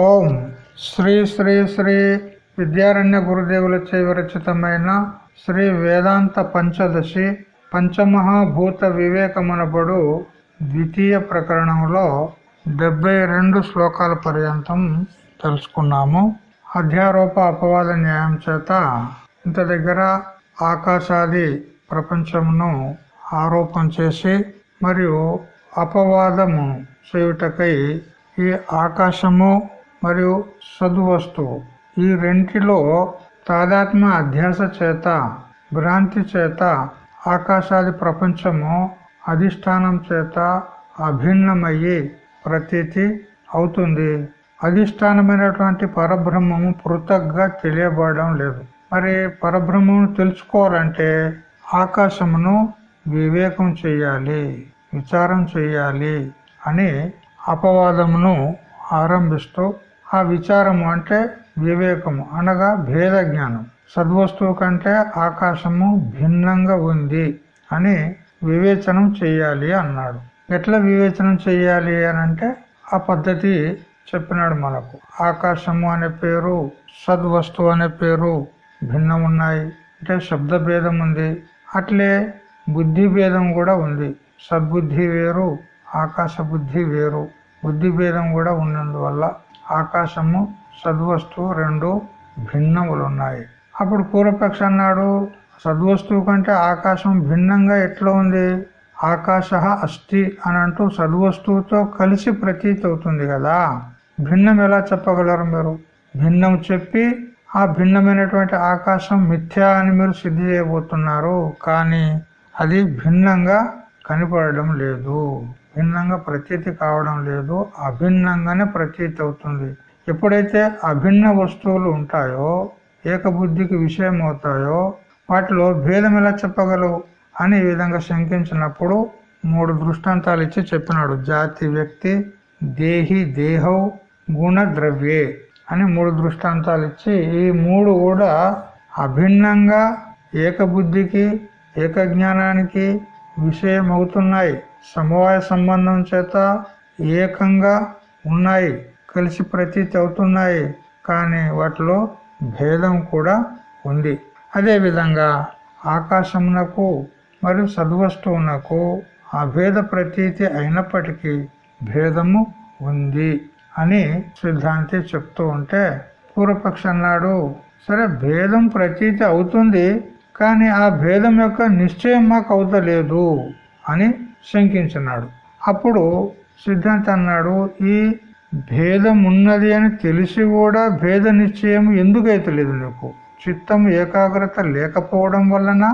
ఓం శ్రీ శ్రీ శ్రీ విద్యారణ్య గురుదేవులచే విరచితమైన శ్రీ వేదాంత పంచదశి పంచమహాభూత వివేకమునబడు ద్వితీయ ప్రకరణంలో డెబ్బై రెండు శ్లోకాల పర్యంతం తెలుసుకున్నాము. అధ్యారోప అపవాద న్యాయం చేత ఇంత దగ్గర ఆకాశాది ప్రపంచమును ఆరోపణ చేసి మరియు అపవాదము చేయుటకై ఈ ఆకాశము మరియు సద్వస్తువు. ఈ రెంటిలో తాదాత్మ అధ్యాస చేత భ్రాంతి చేత ఆకాశాది ప్రపంచము అధిష్టానం చేత అభిన్నమయ్యి ప్రతీతి అవుతుంది. అధిష్టానమైనటువంటి పరబ్రహ్మము పృథక్గా తెలియబడడం లేదు. మరి పరబ్రహ్మను తెలుసుకోవాలంటే ఆకాశమును వివేకం చెయ్యాలి విచారం చెయ్యాలి అని అపవాదమును ఆరంభిస్తూ ఆ విచారము అంటే వివేకము అనగా భేద జ్ఞానం. సద్వస్తువు కంటే ఆకాశము భిన్నంగా ఉంది అని వివేచనం చెయ్యాలి అన్నాడు. ఎట్లా వివేచనం చెయ్యాలి అని అంటే ఆ పద్ధతి చెప్పినాడు మనకు. ఆకాశము అనే పేరు సద్వస్తువు అనే పేరు భిన్నం ఉన్నాయి. అంటే శబ్ద భేదం ఉంది. అట్లే బుద్ధి భేదం కూడా ఉంది. సద్బుద్ధి వేరు ఆకాశ బుద్ధి వేరు. బుద్ధి భేదం కూడా ఉన్నందువల్ల ఆకాశము సద్వస్తువు రెండు భిన్నములు ఉన్నాయి అప్పుడు పూర్వపక్ష అన్నాడు సద్వస్తువు కంటే ఆకాశం భిన్నంగా ఎట్లా ఉంది? ఆకాశ అస్థి అని అంటూ సద్వస్తువుతో కలిసి ప్రతీతి అవుతుంది కదా. భిన్నం ఎలా చెప్పగలరు మీరు? భిన్నం చెప్పి ఆ భిన్నమైనటువంటి ఆకాశం మిథ్యా అని మీరు సిద్ధి చేయబోతున్నారు కానీ అది భిన్నంగా కనపడడం లేదు. భిన్నంగా ప్రతీతి కావడం లేదు అభిన్నంగానే ప్రతీతి అవుతుంది. ఎప్పుడైతే అభిన్న వస్తువులు ఉంటాయో ఏకబుద్ధికి విషయం అవుతాయో వాటిలో భేదం ఎలా చెప్పగలవు అని ఈ విధంగా శంకించినప్పుడు మూడు దృష్టాంతాలు ఇచ్చి చెప్పినాడు. జాతి వ్యక్తి దేహి దేహౌ గుణ ద్రవ్యే అని మూడు దృష్టాంతాలు ఇచ్చి ఈ మూడు కూడా అభిన్నంగా ఏకబుద్ధికి ఏకజ్ఞానానికి విషయం అవుతున్నాయి సమవాయ సంబంధం చేత ఏకంగా ఉన్నాయి కలిసి ప్రతీతి అవుతున్నాయి కానీ వాటిలో భేదం కూడా ఉంది. అదేవిధంగా ఆకాశమునకు మరియు సద్వస్తువునకు అభేద ప్రతీతి అయినప్పటికీ భేదము ఉంది అని సిద్ధాంతి చెప్తూ ఉంటే పూర్వపక్ష అన్నాడు సరే భేదం ప్రతీతి అవుతుంది కానీ ఆ భేదం యొక్క నిశ్చయం మాకు అవుతలేదు అని శంకించినాడు. అప్పుడు సిద్ధాంత అన్నాడు ఈ భేదం ఉన్నది అని తెలిసి కూడా భేద నిశ్చయం ఎందుకైతే లేదు నీకు? చిత్తం ఏకాగ్రత లేకపోవడం వలన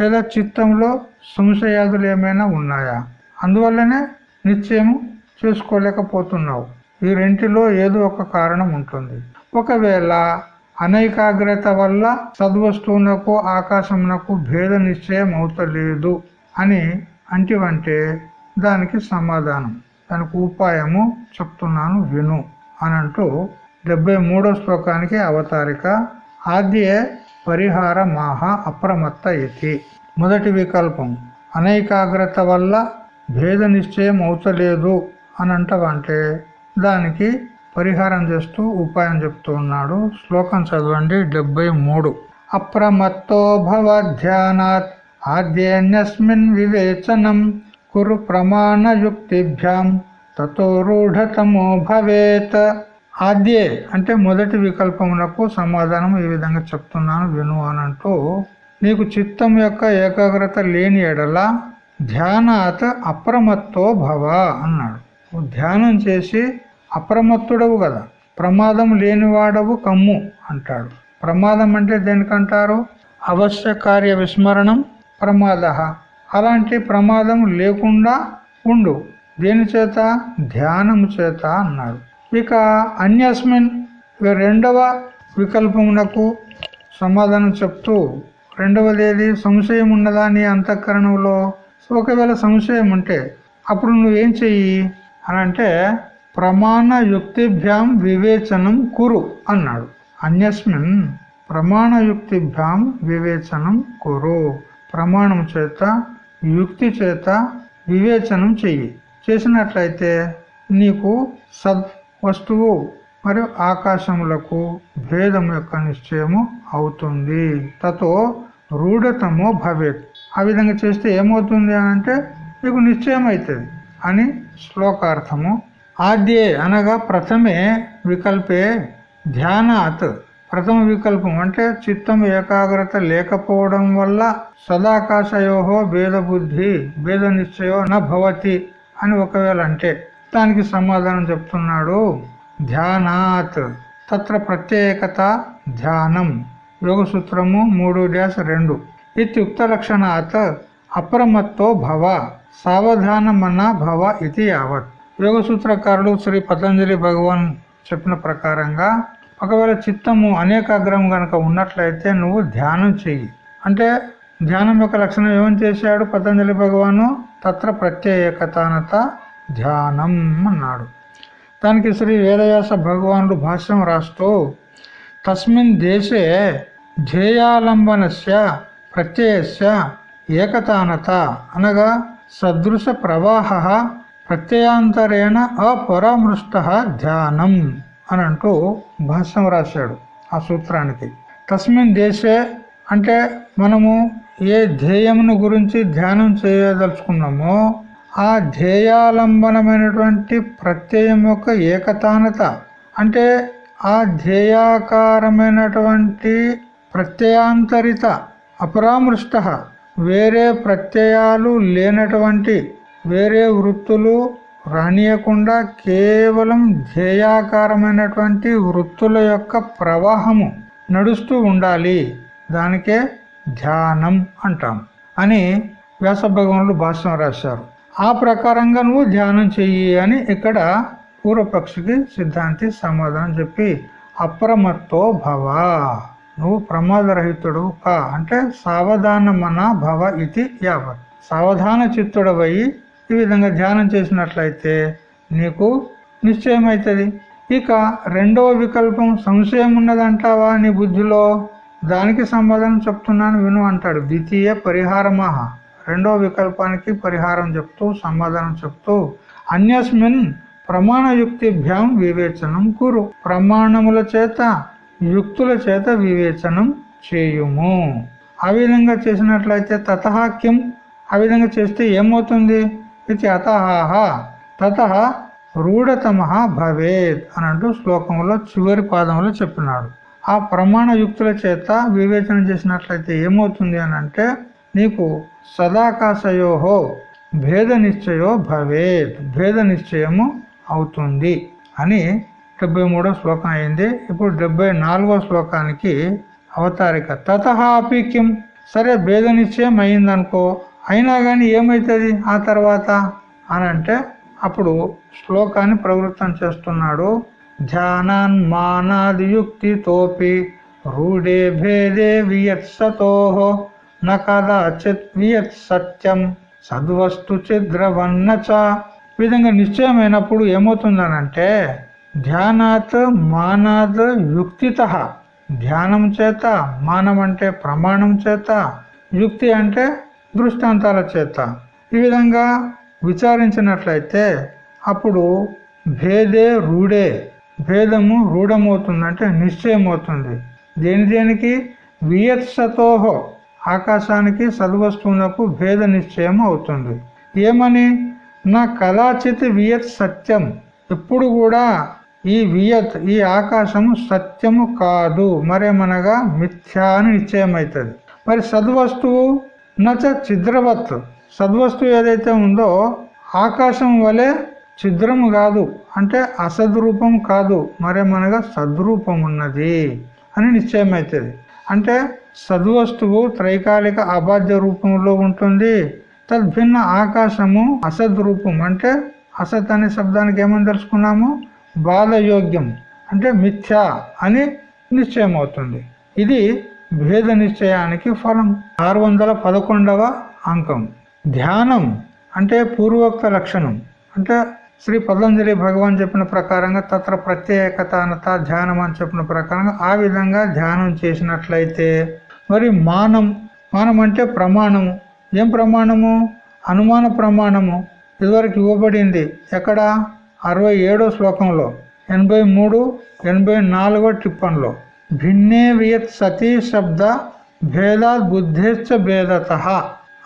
లేదా చిత్తంలో సంశయాదులు ఏమైనా ఉన్నాయా? అందువల్లనే నిశ్చయం చేసుకోలేకపోతున్నావు. ఈ రెంటిలో ఏదో ఒక కారణం ఉంటుంది. ఒకవేళ అనైకాగ్రత వల్ల సద్వస్తువునకు ఆకాశమునకు భేద నిశ్చయం అవుతలేదు అని అంటివంటే దానికి సమాధానం. దానికి ఉపాయము చెప్తున్నాను విను అని అంటూ డెబ్బై మూడో శ్లోకానికి అవతారిక ఆద్యే పరిహార మాహ అప్రమత్త ఇతి మొదటి వికల్పం అనైకాగ్రత వల్ల భేద నిశ్చయం అవుతలేదు అని అంటవంటే దానికి పరిహారం చేస్తూ ఉపాయం చెప్తూ ఉన్నాడు. శ్లోకం చదవండి డెబ్బై మూడు. అప్రమత్తో భవ ధ్యానాత్ ఆద్యన్యస్మిన్ వివేచనం కురు ప్రమాణయుక్తిభ్యాం తతో రూఢతమో భవేత్ ఆద్యే అంటే మొదటి వికల్పమునకు సమాధానం ఈ విధంగా చెప్తున్నాను విను అనంటూ నీకు చిత్తం యొక్క ఏకాగ్రత లేని ఎడల ధ్యానాత్ అప్రమత్తో భవ అన్నాడు. ధ్యానం చేసి అప్రమత్తుడవు కదా ప్రమాదం లేనివాడవు కమ్ము అంటాడు. ప్రమాదం అంటే దేనికంటారు? అవశ్య కార్య విస్మరణం ప్రమాద. అలాంటి ప్రమాదం లేకుండా ఉండు. దేని చేత? ధ్యానము చేత అన్నాడు ఇక అన్యస్మిన్ రెండవ వికల్పమునకు సమాధానం చెప్తూ రెండవది ఏది సంశయం ఉన్నదా నీ అంతఃకరణంలో? ఒకవేళ సంశయం ఉంటే అప్పుడు నువ్వేం చెయ్యి? అని అంటే ప్రమాణ యుక్తిభ్యాం వివేచనం కురు అన్నాడు. అన్యస్మిన్ ప్రమాణయుక్తిభ్యాం వివేచనం కురు. ప్రమాణం చేత యుక్తి చేత వివేచనం చెయ్యి. చేసినట్లయితే నీకు సద్ వస్తువు మరియు ఆకాశములకు భేదం యొక్క నిశ్చయము అవుతుంది. తతో రూఢతమో భవేత్. ఆ విధంగా చేస్తే ఏమవుతుంది అని అంటే నీకు నిశ్చయం అవుతుంది అని శ్లోకార్థము ఆద్యే అనగా ప్రథమే వికల్పే ధ్యానాత్. ప్రథమ వికల్పం అంటే చిత్తం ఏకాగ్రత లేకపోవడం వల్ల సదాకాశయోహో భేద బుద్ధి భేద నిశ్చయో నభవతి అని ఒకవేళ అంటే దానికి సమాధానం చెప్తున్నాడు. ధ్యానాత్. తత్ర ప్రత్యేకత ధ్యానం. యోగ సూత్రము మూడు డ్యాస్ రెండు. ఇత్యుక్త లక్షణాత్. అప్రమత్తో భవ. సావధానమన్న భవ ఇది యావత్. యోగ సూత్రకారుడు శ్రీ పతంజలి భగవాన్ చెప్పిన ప్రకారంగా ఒకవేళ చిత్తము అనేకాగ్రం గనక ఉన్నట్లయితే నువ్వు ధ్యానం చెయ్యి. అంటే ధ్యానం యొక్క లక్షణం ఏమని చేశాడు? పతంజలి భగవాను తత్ర ప్రత్యేకతానత ధ్యానం అన్నాడు. దానికి శ్రీ వేదవ్యాస భగవానుడు భాష్యం రాస్తూ తస్మిన్ దేశే ధ్యేయాలంబనస్య ప్రత్యయస్య ఏకతానత అనగా సదృశ ప్రవాహ ప్రత్యయాంతరేణ అపరామృష్ట ధ్యానం అని అంటూ భాష్యం రాశాడు ఆ సూత్రానికి. తస్మిన్ దేశే అంటే మనము ఏ ధ్యేయమును గురించి ధ్యానం చేయదలుచుకున్నామో ఆ ధ్యేయాలంబనమైనటువంటి ప్రత్యయం యొక్క ఏకతానత. అంటే ఆ ధ్యేయాకారమైనటువంటి ప్రత్యయాంతరిత అపరామృష్ట. వేరే ప్రత్యయాలు లేనటువంటి వేరే వృత్తులు రానియకుండా కేవలం ధ్యేయాకారమైనటువంటి వృత్తుల యొక్క ప్రవాహము నడుస్తూ ఉండాలి. దానికే ధ్యానం అంటాం అని వ్యాస భగవానుడు భాష్యం రాశారు. ఆ ప్రకారంగా నువ్వు ధ్యానం చెయ్యి అని ఇక్కడ పూర్వపక్షికి సిద్ధాంతి సమాధానం చెప్పి అప్రమత్తో భవ నువ్వు ప్రమాదరహితుడు కా అంటే సావధానమన భవ ఇది యావత్. సావధాన చిత్తుడవయి ఈ విధంగా ధ్యానం చేసినట్లయితే నీకు నిశ్చయం అవుతుంది ఇక రెండవ వికల్పం సంశయం ఉన్నదంటావా నీ బుద్ధిలో? దానికి సమాధానం చెప్తున్నాను విను అంటాడు. ద్వితీయ పరిహారమహ. రెండో వికల్పానికి పరిహారం చెప్తూ సమాధానం చెప్తూ అన్యస్మిన్ ప్రమాణయుక్తిభ్యాం వివేచనం కురు. ప్రమాణముల చేత యుక్తుల చేత వివేచనం చేయుము. ఆ విధంగా చేసినట్లయితే తతహాక్యం ఆ విధంగా చేస్తే ఏమవుతుంది? ఇది అతహాహ. తత రూఢతమ భవేత్ అని అంటూ శ్లోకంలో చివరి పాదంలో చెప్పినాడు. ఆ ప్రమాణ యుక్తుల చేత వివేచన చేసినట్లయితే ఏమవుతుంది అని అంటే నీకు సదాకాశయోహో భేద నిశ్చయో భవేత్ భేద నిశ్చయము అవుతుంది అని డెబ్బై మూడో శ్లోకం అయింది. ఇప్పుడు డెబ్బై నాలుగో శ్లోకానికి అవతారిక. తతహాపి కిం? సరే భేద నిశ్చయం అయిందనుకో అయినా కానీ ఏమైతుంది ఆ తర్వాత? అనంటే అప్పుడు శ్లోకాన్ని ప్రవృత్తం చేస్తున్నాడు ధ్యానాన్ మానాదియుక్తితోపి రూఢే భేదే వియత్సతోహో నదాచిత్ వియత్ సత్యం సద్వస్తు చిద్రవన్నచ విధంగా నిశ్చయమైనప్పుడు ఏమవుతుందనంటే ధ్యానాత్ మానాత్ యుక్తిత। ధ్యానం చేత మానం అంటే ప్రమాణం చేత యుక్తి అంటే దృష్టాంతాల చేత। ఈ విధంగా విచారించినట్లయితే అప్పుడు భేదే రూఢే భేదము రూఢమవుతుంది అంటే నిశ్చయం అవుతుంది దేని దేనికి? వియత్సతోహో ఆకాశానికి సద్వస్తువునకు భేద నిశ్చయం అవుతుంది. ఏమని? నా కదాచిత్ వియత్ సత్యం. ఎప్పుడు కూడా ఈ వియత్ ఈ ఆకాశము సత్యము కాదు. మరేమనగా? మిథ్యా అని నిశ్చయం అవుతుంది మరి సద్వస్తువు నచ చిద్రవత్. సద్వస్తువు ఏదైతే ఉందో ఆకాశం వలె చిద్రము కాదు అంటే అసద్రూపం కాదు మరేమనగా సద్రూపం ఉన్నది అని నిశ్చయం అవుతుంది అంటే సద్వస్తువు త్రైకాలిక అబాధ్య రూపంలో ఉంటుంది తద్భిన్న ఆకాశము అసద్ రూపం అంటే అసత్ అనే శబ్దానికి ఏమని తెలుసుకున్నాము? బాధయోగ్యం అంటే మిథ్య అని నిశ్చయం అవుతుంది ఇది భేద నిశ్చయానికి ఫలం. ఆరు వందల పదకొండవ అంకం. ధ్యానం అంటే పూర్వోక్త లక్షణం అంటే శ్రీ పతంజలి భగవాన్ చెప్పిన ప్రకారంగా తత్ర ప్రత్యేకతానత ధ్యానం అని చెప్పిన ప్రకారంగా ఆ విధంగా ధ్యానం చేసినట్లయితే మరి మానం మానం అంటే ప్రమాణము. ఏం ప్రమాణము? అనుమాన ప్రమాణము. ఇదివరకు ఇవ్వబడింది ఎక్కడ? అరవై ఏడో శ్లోకంలో ఎనభై మూడు ఎనభై నాలుగో టిప్పన్లో. భిన్నే వియత్ సతీ శబ్ద భేదాత్ బుద్ధేశ్చ భేదత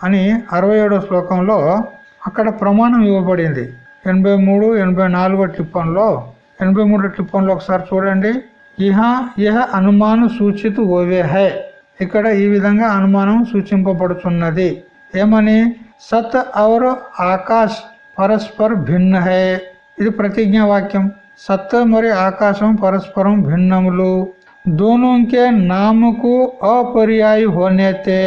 అని అరవై ఏడో శ్లోకంలో అక్కడ ప్రమాణం ఇవ్వబడింది. ఎనభై మూడు ఎనభై నాలుగో టిప్పన్లో ఎనభై మూడో టిప్పన్లో ఒకసారి చూడండి. ఇహ ఇహ అనుమాను సూచిత ఓవే హై ఇక్కడ ఈ విధంగా అనుమానం సూచింపబడుతున్నది ఏమని? సత్ ఔర్ ఆకాశ్ పరస్పర్ భిన్న హే ఇది ప్రతిజ్ఞా వాక్యం. సత్ మరి ఆకాశం పరస్పరం భిన్నములు. దోనోంకే నామకు అపర్యాయి హోనేతే.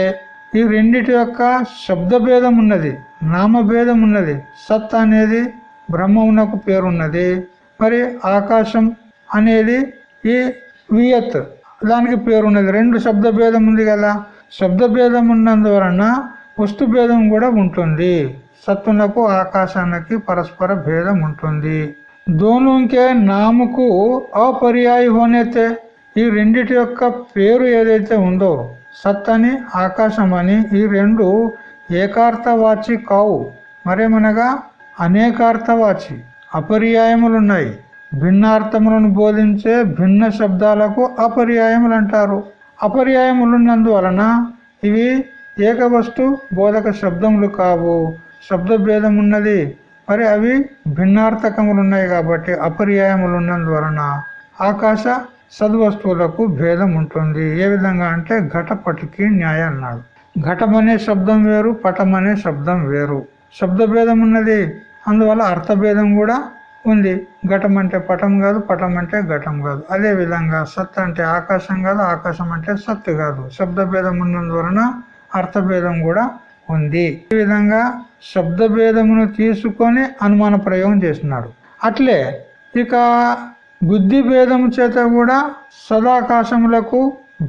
ఈ రెండిటి యొక్క శబ్ద భేదం ఉన్నది నామభేదం ఉన్నది సత్ అనేది బ్రహ్మమునకు పేరున్నది. మరి ఆకాశం అనేది ఈ వియత్. దానికి పేరున్నది. రెండు శబ్ద భేదం ఉంది కదా. శబ్ద భేదం ఉన్నందువలన వస్తు భేదం కూడా ఉంటుంది. సత్తునకు ఆకాశానికి పరస్పర భేదం ఉంటుంది. దోనుకే నాముకు అపర్యాయ హోనైతే ఈ రెండిటి యొక్క పేరు ఏదైతే ఉందో సత్ అని ఆకాశం అని ఈ రెండు ఏకార్థవాచి కావు. మరేమనగా? అనేకార్థవాచి అపర్యాయములున్నాయి. భిన్నార్థములను బోధించే భిన్న శబ్దాలకు అపర్యాయములు అంటారు అపర్యాయములున్నందువలన ఇవి ఏకవస్తు బోధక శబ్దములు కావు. శబ్ద భేదం ఉన్నది మరి అవి భిన్నార్థకములు ఉన్నాయి కాబట్టి అపర్యాయములున్నందువలన ఆకాశ సద్వస్తువులకు భేదం ఉంటుంది ఏ విధంగా అంటే ఘటపటికి న్యాయం అన్నాడు. ఘటమనే శబ్దం వేరు పటం అనే శబ్దం వేరు. శబ్ద భేదం ఉన్నది అందువల్ల అర్థభేదం కూడా ఉంది. ఘటం అంటే పటం కాదు పటం అంటే ఘటం కాదు. అదే విధంగా సత్ అంటే ఆకాశం కాదు ఆకాశం అంటే సత్ కాదు. శబ్ద భేదం ఉన్నందువలన అర్థభేదం కూడా ఉంది. ఈ విధంగా శబ్దభేదమును తీసుకొని అనుమాన ప్రయోగం చేస్తున్నాడు అట్లే ఇక బుద్ధి భేదము చేత కూడా సదాకాశములకు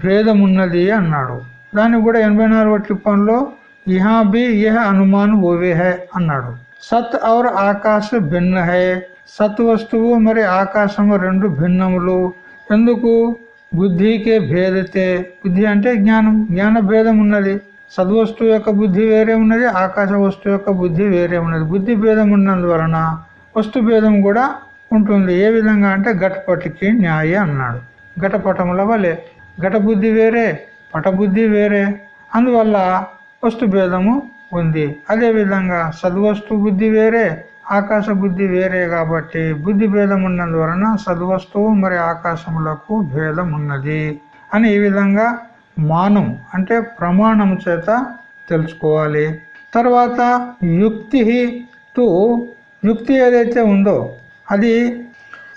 భేదం ఉన్నది అన్నాడు. దానికి కూడా ఎనభై నాలుగు టిప్పంలో ఇహా బి ఇహ అనుమాన్ ఓవే అన్నాడు. సత్ ఔర్ ఆకాశ భిన్న హే. సత్ వస్తువు మరి ఆకాశము రెండు భిన్నములు. ఎందుకు? బుద్ధికే భేదతే. బుద్ధి అంటే జ్ఞానం. జ్ఞాన భేదం ఉన్నది. సద్వస్తువు యొక్క బుద్ధి వేరే ఉన్నది ఆకాశ వస్తువు యొక్క బుద్ధి వేరే ఉన్నది. బుద్ధి భేదం ఉన్నందువలన వస్తు భేదం కూడా ఉంటుంది. ఏ విధంగా అంటే ఘటపటికి న్యాయ అన్నాడు. ఘటపటముల వలె. ఘట బుద్ధి వేరే పటబుద్ధి వేరే. అందువల్ల వస్తు భేదము ఉంది. అదే విధంగా సద్వస్తు బుద్ధి వేరే ఆకాశ బుద్ధి వేరే కాబట్టి బుద్ధి భేదం ఉన్నందువలన సద్వస్తువు మరి ఆకాశములకు భేదం ఉన్నది అని ఈ విధంగా మానం అంటే ప్రమాణం చేత తెలుసుకోవాలి. తర్వాత యుక్తి టు యుక్తి ఏదైతే ఉందో అది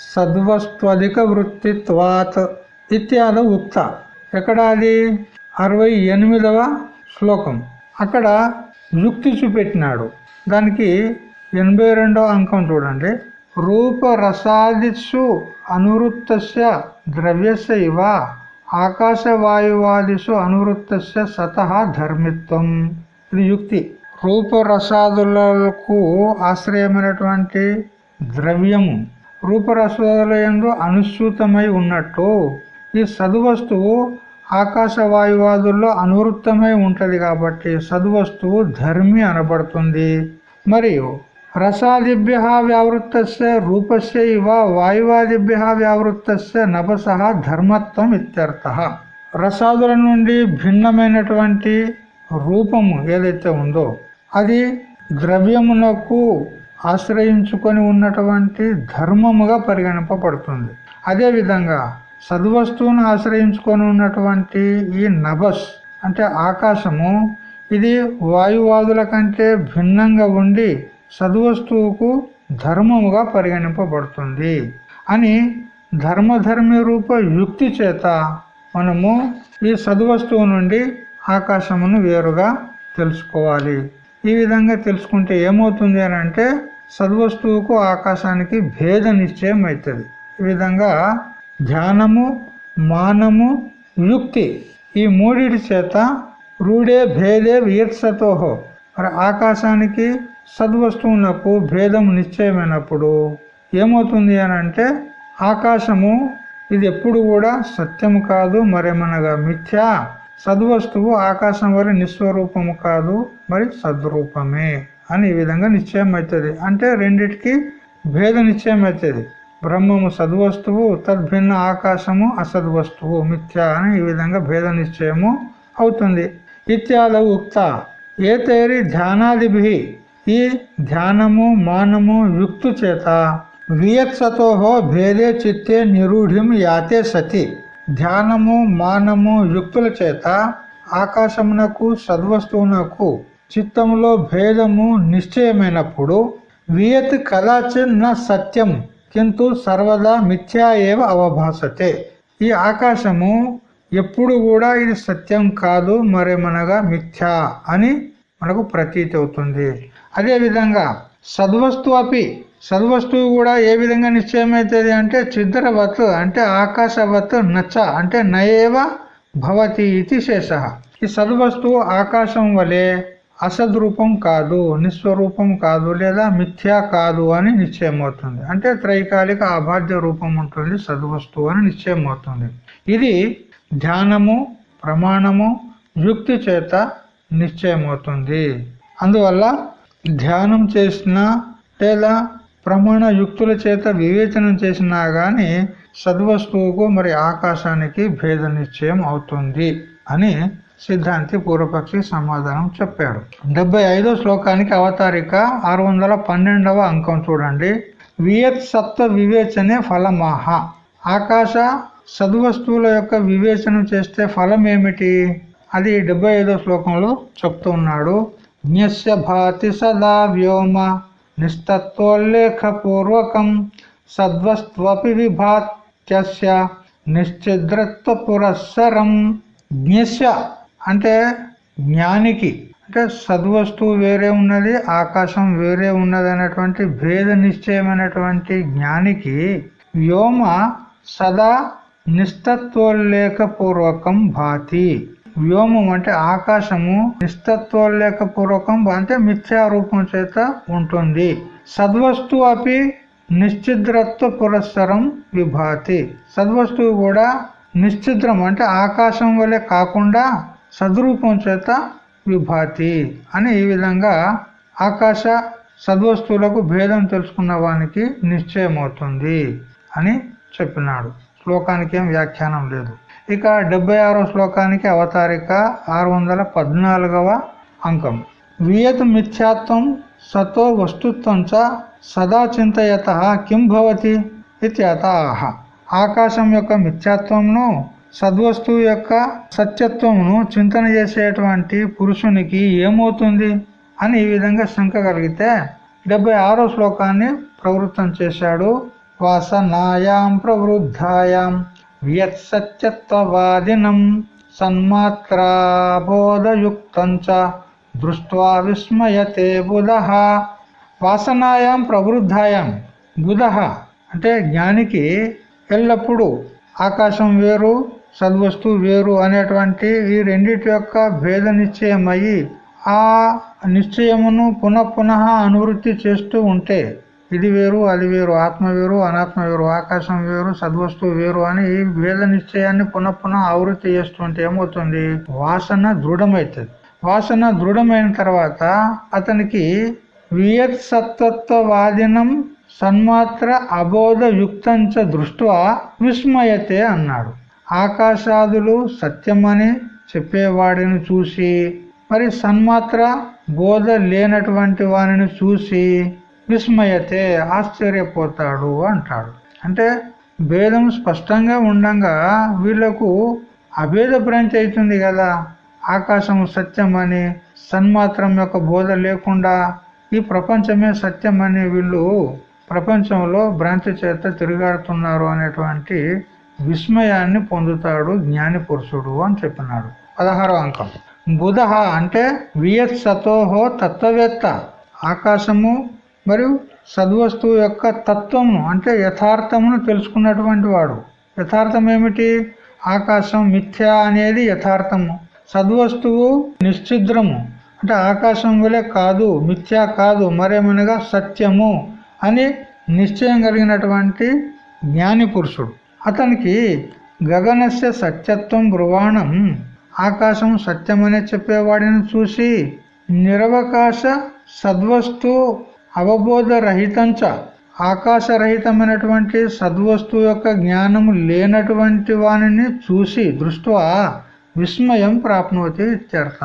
సద్వస్త్వధిక వృత్తిత్వాత్ ఇత్యాద ఉక్త. ఎక్కడ అది? అరవై ఎనిమిదవ శ్లోకం. అక్కడ యుక్తి చూపెట్టినాడు. దానికి ఎనభై రెండవ అంకం చూడండి. రూపరసాదిషు అనువృత్తస్య ద్రవ్యస్య ఇవ ఆకాశవాయువాదిషు అనువృత్తస్య సత ధర్మిత్వం. ఇది యుక్తి. రూపరసాదులకు ఆశ్రయమైనటువంటి ద్రవ్యము రూపరసాదుల ఎందు అనుసూతమై ఉన్నట్టు ఈ సద్వస్తువు ఆకాశ వాయువాదుల్లో అనువృత్తమై ఉంటది కాబట్టి సద్వస్తువు ధర్మి అనబడుతుంది. మరియు రసాదిభ్య వ్యావృత్త రూపస్య ఇవ వాయువాదిభ్య వ్యావృత్త నభస ధర్మత్వం ఇత్యర్థ. రసాదుల నుండి భిన్నమైనటువంటి రూపము ఏదైతే ఉందో అది ద్రవ్యమునకు ఆశ్రయించుకొని ఉన్నటువంటి ధర్మముగా పరిగణింపబడుతుంది. అదేవిధంగా సద్వస్తువును ఆశ్రయించుకొని ఉన్నటువంటి ఈ నభస్ అంటే ఆకాశము ఇది వాయువాదుల కంటే భిన్నంగా ఉండి సద్వస్తువుకు ధర్మముగా పరిగణింపబడుతుంది అని ధర్మధర్మి రూప యుక్తి చేత మనము ఈ సద్వస్తువు నుండి ఆకాశమును వేరుగా తెలుసుకోవాలి. ఈ విధంగా తెలుసుకుంటే ఏమవుతుంది అని అంటే సద్వస్తువుకు ఆకాశానికి భేద నిశ్చయం అవుతుంది ఈ విధంగా ధ్యానము మానము యుక్తి ఈ మూడిటి చేత రూడే భేదే వీర్సతోహో మరి ఆకాశానికి సద్వస్తువునకు భేదం నిశ్చయమైనప్పుడు ఏమవుతుంది అని అంటే ఆకాశము ఇది ఎప్పుడు కూడా సత్యము కాదు మరేమనగా మిథ్యా. సద్వస్తువు ఆకాశం వల్ల నిస్వరూపము కాదు మరి సద్రూపమే అని ఈ విధంగా నిశ్చయం అవుతుంది అంటే రెండిటికి భేద నిశ్చయం అవుతుంది బ్రహ్మము సద్వస్తువు తద్భిన్న ఆకాశము అసద్వస్తువు. మిథ్య అని ఈ విధంగా భేద నిశ్చయము అవుతుంది. ఇత్యాద ఉక్త ఏతేరి ధ్యానాదిభి ఈ ధ్యానము మానము యుక్తు చేత వియత్సతోహో భేదే చిత్తే నిరూఢిం యాతే సతి. ధ్యానము మానము యుక్తుల చేత ఆకాశమునకు సద్వస్తువునకు చిత్తములో భేదము నిశ్చయమైనప్పుడు వియత్ కదాచిన్న సత్యం. కింటు సర్వదా మిథ్యా ఏవ అవభాసతే. ఈ ఆకాశము ఎప్పుడు కూడా ఇది సత్యం కాదు మరేమనగా మిథ్యా అని మనకు ప్రతీతి అవుతుంది. అదే విధంగా సద్వస్తు అపి సద్వస్తువు కూడా ఏ విధంగా నిశ్చయమవుతుంది అంటే చిద్రవత్ అంటే ఆకాశవత్ నచ్చ అంటే నయేవ భవతి ఇది శేష. ఈ సద్వస్తువు ఆకాశం వలె అసద్రూపం కాదు నిస్వరూపం కాదు లేదా మిథ్యా కాదు అని నిశ్చయం అవుతుంది అంటే త్రైకాలిక అబాధ్య రూపం ఉంటుంది సద్వస్తువు అని నిశ్చయం అవుతుంది ఇది ధ్యానము ప్రమాణము యుక్తి చేత నిశ్చయమవుతుంది. అందువల్ల ధ్యానం చేసిన లేదా ప్రమాణ యుక్తుల చేత వివేచనం చేసినా గాని సద్వస్తువుకు మరి ఆకాశానికి భేద నిశ్చయం అవుతుంది అని సిద్ధాంతి పూర్వపక్షి సమాధానం చెప్పాడు. డెబ్బై ఐదో శ్లోకానికి అవతారిక ఆరు వందల పన్నెండవ అంకం చూడండి. వియత్ సత్వ వివేచనే ఫలమాహ. ఆకాశ సద్వస్తువుల యొక్క వివేచన చేస్తే ఫలం ఏమిటి అది డెబ్బై ఐదో శ్లోకంలో చెప్తున్నాడు జ్ఞస్య భాతి సదా వ్యోమ నిస్తత్వోల్లేఖ పూర్వకం సద్వస్త్వపి విభాత్యస్య నిశ్చిద్రత్వ పురస్సరం జ్ఞస్య అంటే జ్ఞానికి అంటే సద్వస్తువు వేరే ఉన్నది ఆకాశం వేరే ఉన్నది అనేటువంటి భేద నిశ్చయమైనటువంటి జ్ఞానికి వ్యోమ సదా నిస్తత్వోల్లేఖపూర్వకం భాతి. వ్యోమం అంటే ఆకాశము నిస్తత్వోల్లేఖపూర్వకం అంటే మిథ్యారూపం చేత ఉంటుంది. సద్వస్తు అపి నిశ్చిద్రత్వ పురస్సరం విభాతి. సద్వస్తువు కూడా నిశ్చిద్రం అంటే ఆకాశం వలె కాకుండా సద్రూపం చేత విభాతి అని ఈ విధంగా ఆకాశ సద్వస్తువులకు భేదం తెలుసుకున్న వానికి నిశ్చయమవుతుంది అని చెప్పినాడు. శ్లోకానికి ఏం వ్యాఖ్యానం లేదు. ఇక డెబ్బై ఆరో శ్లోకానికి అవతారిక ఆరు వందల పద్నాలుగవ అంకం. వియత్ మిథ్యాత్వం సతో వస్తుత్వం చ సదా చింతయత కిం భవతి? ఇత్యత. ఆహ ఆకాశం యొక్క మిథ్యాత్వంను సద్వస్తువు యొక్క సత్యత్వమును చింతన చేసేటువంటి పురుషునికి ఏమవుతుంది అని ఈ విధంగా శంక కలిగితే డెబ్బై ఆరో శ్లోకాన్ని ప్రవృత్తం చేశాడు. వాసనాయాం ప్రవృద్ధాయాం వియత్ సత్యత్వవాదినం సన్మాత్రాబోధయుక్తం దృష్ట్వా విస్మయతే బుధ. వాసనాయాం ప్రవృద్ధాయాం బుధ అంటే జ్ఞానికి ఎల్లప్పుడూ ఆకాశం వేరు సద్వస్తు వేరు అనేటువంటి ఈ రెండిటి యొక్క భేద నిశ్చయమయ్యి ఆ నిశ్చయమును పునః పునః అనువృత్తి చేస్తూ ఉంటే ఇది వేరు అది వేరు ఆత్మ వేరు అనాత్మ వేరు ఆకాశం వేరు సద్వస్తువు వేరు అని ఈ భేద నిశ్చయాన్ని పునః పునః ఆవృత్తి చేస్తుంటే ఏమవుతుంది? వాసన దృఢమవుతుంది. వాసన దృఢమైన తర్వాత అతనికి వియత్ సత్వత్వవాదినం సన్మాత్ర అబోధ యుక్తంచ దృష్ట్యా విస్మయతే అన్నాడు. ఆకాశాదులు సత్యమని చెప్పేవాడిని చూసి మరి సన్మాత్ర బోధ లేనటువంటి వారిని చూసి విస్మయతే ఆశ్చర్యపోతాడు అంటాడు. అంటే భేదం స్పష్టంగా ఉండంగా వీళ్ళకు అభేద భ్రాంతి అవుతుంది కదా. ఆకాశం సత్యమని సన్మాత్రం యొక్క బోధ లేకుండా ఈ ప్రపంచమే సత్యమని వీళ్ళు ప్రపంచంలో భ్రాంతి చేత తిరుగాడుతున్నారు అనేటువంటి విస్మయాన్ని పొందుతాడు జ్ఞాని పురుషుడు అని చెప్పినాడు. పదహారో అంకం. బుధ అంటే వియత్ సతోహో తత్వవేత్త ఆకాశము మరియు సద్వస్తువు యొక్క తత్వము అంటే యథార్థమును తెలుసుకున్నటువంటి వాడు. యథార్థం ఏమిటి? ఆకాశం మిథ్య అనేది యథార్థము. సద్వస్తువు నిశ్చిద్రము. అంటే ఆకాశం వలె కాదు మిథ్య కాదు మరేమనగా సత్యము అని నిశ్చయం కలిగినటువంటి జ్ఞాని పురుషుడు. అతనికి గగనస్య సత్యత్వం బ్రువాణం. ఆకాశం సత్యమనే చెప్పేవాడిని చూసి నిరవకాశ సద్వస్తు అవబోధరహితంచ ఆకాశరహితమైనటువంటి సద్వస్తు యొక్క జ్ఞానము లేనటువంటి వానిని చూసి దృష్ట్యా విస్మయం ప్రాప్నోతి ఇత్యర్థ.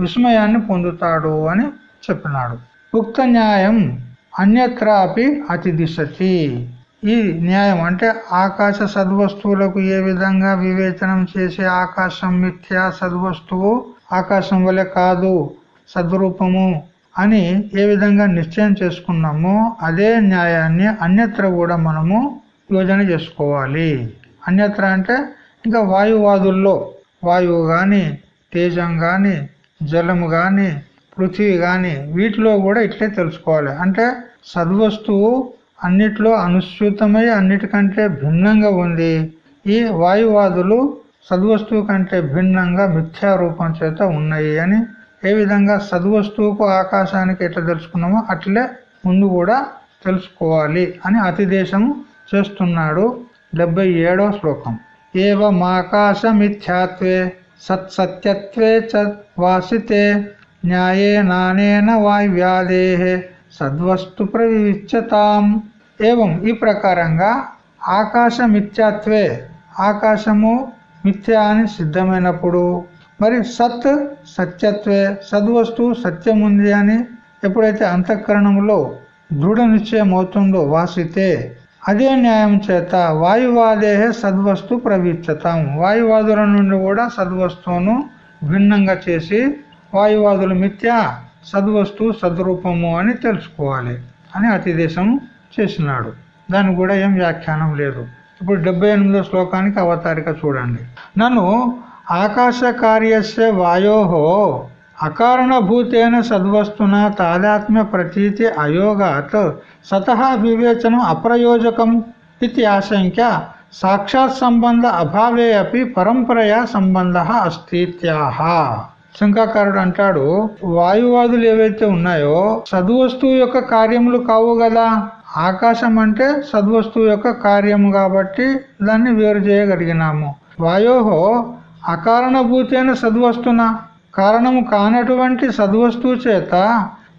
విస్మయాన్ని పొందుతాడు అని చెప్పినాడు. ఉక్త న్యాయం అన్యత్రాపి అతిదిశతి. ఈ న్యాయం అంటే ఆకాశ సద్వస్తువులకు ఏ విధంగా వివేచనం చేసే ఆకాశం మిథ్యా సద్వస్తువు? ఆకాశం వలె కాదు సద్రూపము అని ఏ విధంగా నిశ్చయం చేసుకున్నామో అదే న్యాయాన్ని అన్యత్ర కూడా మనము యోజన చేసుకోవాలి. అన్యత్ర అంటే ఇంకా వాయువాదుల్లో వాయువు గాని తేజం గాని జలము గాని పృథ్వీ గాని వీటిలో కూడా ఇట్లే తెలుసుకోవాలి. అంటే సద్వస్తువు అన్నిట్లో అనుసృతమై అన్నిటికంటే భిన్నంగా ఉంది. ఈ వాయువాదులు సద్వస్తువు కంటే భిన్నంగా మిథ్యా రూపం చేత ఉన్నాయి అని ఏ విధంగా సద్వస్తువుకు ఆకాశానికి ఎట్లా తెలుసుకున్నామో అట్లే ముందు కూడా తెలుసుకోవాలి అని అతిదేశం చేస్తున్నాడు డెబ్బై ఏడవ శ్లోకం. ఏవమాకాశమిథ్యాత్వే సత్సత్యత్వే చ వాసితే న్యాయే నానేన వాయువ్యాదే సద్వస్తు ప్రవిచ్చతాం. ఏవం? ఈ ప్రకారంగా ఆకాశ మిథ్యాత్వే ఆకాశము మిథ్యా అని సిద్ధమైనప్పుడు మరి సత్ సత్యత్వే సద్వస్తువు సత్యం ఉంది అని ఎప్పుడైతే అంతఃకరణంలో దృఢ నిశ్చయం అవుతుందో వాసితే అదే న్యాయం చేత వాయువాదేహే సద్వస్తు ప్రవీక్షతాం వాయువాదుల నుండి కూడా సద్వస్తువును భిన్నంగా చేసి వాయువాదులు మిథ్య సద్వస్తు సద్రూపము అని తెలుసుకోవాలి అని అతిదేశం చేసినాడు. దానికి కూడా ఏం వ్యాఖ్యానం లేదు. ఇప్పుడు డెబ్బై ఎనిమిదో శ్లోకానికి అవతారిక చూడండి. నన్ను ఆకాశ కార్యస్య వాయోహో అకారణభూతేన సద్వస్తున తాదాత్మ్య ప్రతీతి అయోగాత్ సతహా వివేచనం అప్రయోజకం ఇది ఆశంక్య సాక్షాత్ సంబంధ అభావే అపి పరంపరయా సంబంధ అస్తిత్యాహ శంకాకారుడు అంటాడు వాయువాదులు ఏవైతే ఉన్నాయో సద్వస్తువు యొక్క కార్యములు కావు కదా? ఆకాశం అంటే సద్వస్తువు యొక్క కార్యము కాబట్టి దాన్ని వేరు చేయగలిగినాము. వాయోహో అకారణభూతైన సద్వస్తున? కారణము కానటువంటి సద్వస్తువు చేత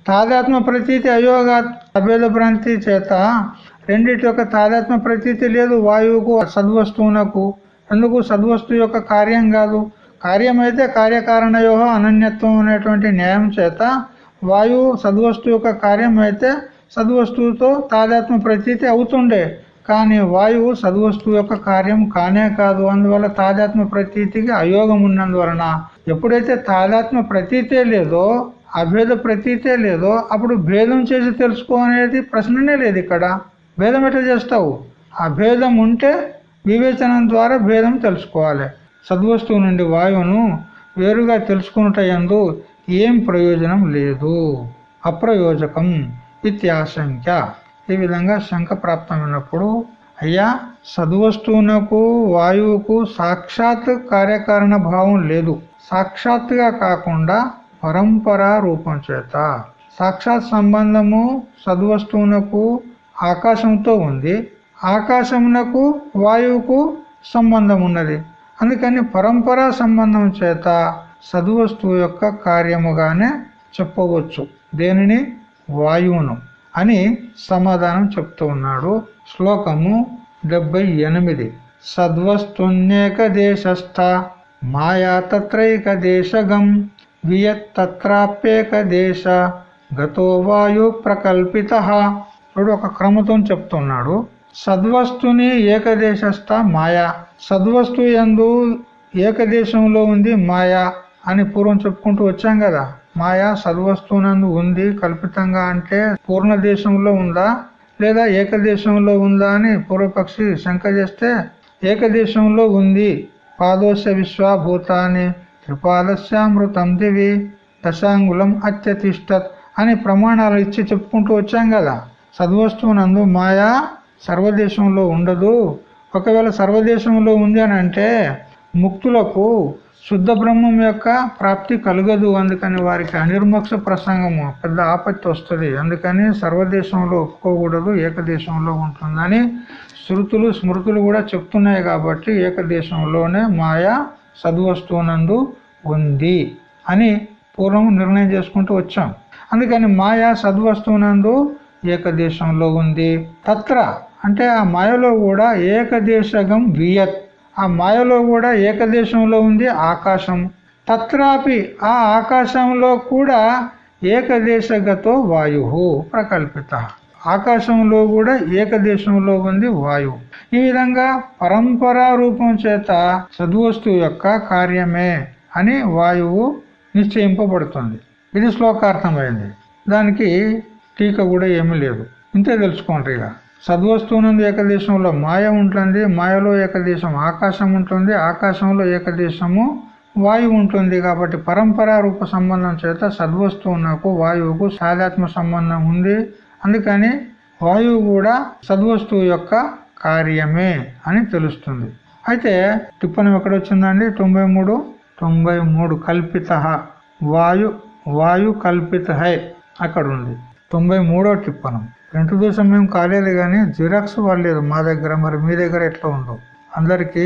తాదాత్మ ప్రతీతి అయోగా అభేద భ్రాంతి చేత రెండిటి యొక్క తాదాత్మ ప్రతీతి లేదు వాయువుకు సద్వస్తువునకు. ఎందుకు? సద్వస్తువు యొక్క కార్యం కాదు. కార్యమైతే కార్యకారణయో అనన్యత్వం అనేటువంటి న్యాయం చేత వాయువు సద్వస్తువు యొక్క కార్యం అయితే సద్వస్తువుతో తాదాత్మ ప్రతీతి అవుతుండే. కానీ వాయువు సద్వస్తువు యొక్క కార్యం కానే కాదు. అందువల్ల తాదాత్మ ప్రతీతికి అయోగం ఉన్నందువలన ఎప్పుడైతే తాదాత్మ ప్రతీతే లేదో అభేద ప్రతీతే లేదో అప్పుడు భేదం చేసి తెలుసుకో అనేది ప్రశ్ననే లేదు ఇక్కడ. భేదం ఎట్లా చేస్తావు? అభేదం ఉంటే వివేచనం ద్వారా భేదం తెలుసుకోవాలి. సద్వస్తువు నుండి వాయువును వేరుగా తెలుసుకున్నట ఎందు ఏం ప్రయోజనం లేదు. అప్రయోజకం. ఇత్యాశంక్య ఈ విధంగా శంక ప్రాప్తమైనప్పుడు అయ్యా సద్వస్తువునకు వాయువుకు సాక్షాత్ కార్యకారణ భావం లేదు. సాక్షాత్తుగా కాకుండా పరంపర రూపం చేత. సాక్షాత్ సంబంధము సద్వస్తువునకు ఆకాశంతో ఉంది. ఆకాశమునకు వాయువుకు సంబంధం ఉన్నది. అందుకని పరంపరా సంబంధం చేత సద్వస్తువు యొక్క కార్యముగానే చెప్పవచ్చు. దేనిని? వాయువును అని సమాధానం చెప్తూ ఉన్నాడు. శ్లోకము డెబ్బై ఎనిమిది. సద్వస్తున్యేక దేశస్థ మాయా తత్రైక దేశగం వియత్తత్రాప్యేక దేశ గతో వాయు ప్రకల్పిత ఇప్పుడు ఒక క్రమతో చెప్తున్నాడు. సద్వస్తుని ఏకదేశస్థ మాయా. సద్వస్తు ఎందు ఏకదేశంలో ఉంది మాయా అని పూర్వం చెప్పుకుంటూ వచ్చాం కదా. మాయా సద్వస్తునందు ఉంది కల్పితంగా అంటే పూర్ణ దేశంలో ఉందా? లేదా ఏకదేశంలో ఉందా అని పూర్వపక్షి శంక చేస్తే ఏకదేశంలో ఉంది. పాదోశ విశ్వాభూతాన్ని త్రిపాదశ్యామృతం దివి దశాంగులం అత్యతిష్టత్ అని ప్రమాణాలు ఇచ్చి చెప్పుకుంటూ వచ్చాం కదా. సద్వస్తువునందు మాయా సర్వదేశంలో ఉండదు. ఒకవేళ సర్వదేశంలో ఉంది అని అంటే ముక్తులకు శుద్ధ బ్రహ్మం యొక్క ప్రాప్తి కలగదు అందుకని వారికి అనిర్మోక్ష ప్రసంగము పెద్ద ఆపత్తి వస్తుంది. అందుకని సర్వదేశంలో ఒప్పుకోకూడదు ఏకదేశంలో ఉంటుందని శృతులు స్మృతులు కూడా చెప్తున్నాయి కాబట్టి ఏకదేశంలోనే మాయా సద్వస్తువునందు ఉంది అని పూర్వం నిర్ణయం చేసుకుంటూ వచ్చాం. అందుకని మాయా సద్వస్తువునందు ఏకదేశంలో ఉంది. తత్ర అంటే ఆ మాయలో కూడా ఏకదేశగం వియత్. ఆ మాయలో కూడా ఏకదేశంలో ఉంది ఆకాశం. తత్రాపి ఆ ఆకాశంలో కూడా ఏకదేశగతో వాయు ప్రకల్పిత. ఆకాశంలో కూడా ఏకదేశంలో ఉంది వాయువు. ఈ విధంగా పరంపరా రూపం చేత సద్వస్తువు యొక్క కార్యమే అని వాయువు నిశ్చయింపబడుతుంది. ఇది శ్లోకార్థమైంది. దానికి టీక కూడా ఏమీ లేదు. ఇంతే తెలుసుకోండి ఇక. సద్వస్తువునందు ఏకదేశంలో మాయ ఉంటుంది మాయలో ఏకదేశం ఆకాశం ఉంటుంది ఆకాశంలో ఏకదేశము వాయువు ఉంటుంది కాబట్టి పరంపరా రూప సంబంధం చేత సద్వస్తువునకు వాయువుకు సాధాత్మ సంబంధం ఉంది. అందుకని వాయువు కూడా సద్వస్తువు యొక్క కార్యమే అని తెలుస్తుంది. అయితే టిప్పణం ఎక్కడొచ్చిందండి? తొంభై మూడు తొంభై మూడు కల్పిత వాయు వాయు కల్పిత హై అక్కడ ఉంది తొంభై మూడో టిప్పణం. ప్రింట్ దోషం మేము కాలేదు కానీ జిరాక్స్ వాళ్ళలేదు మా దగ్గర మరి మీ దగ్గర ఎట్లా ఉందో? అందరికి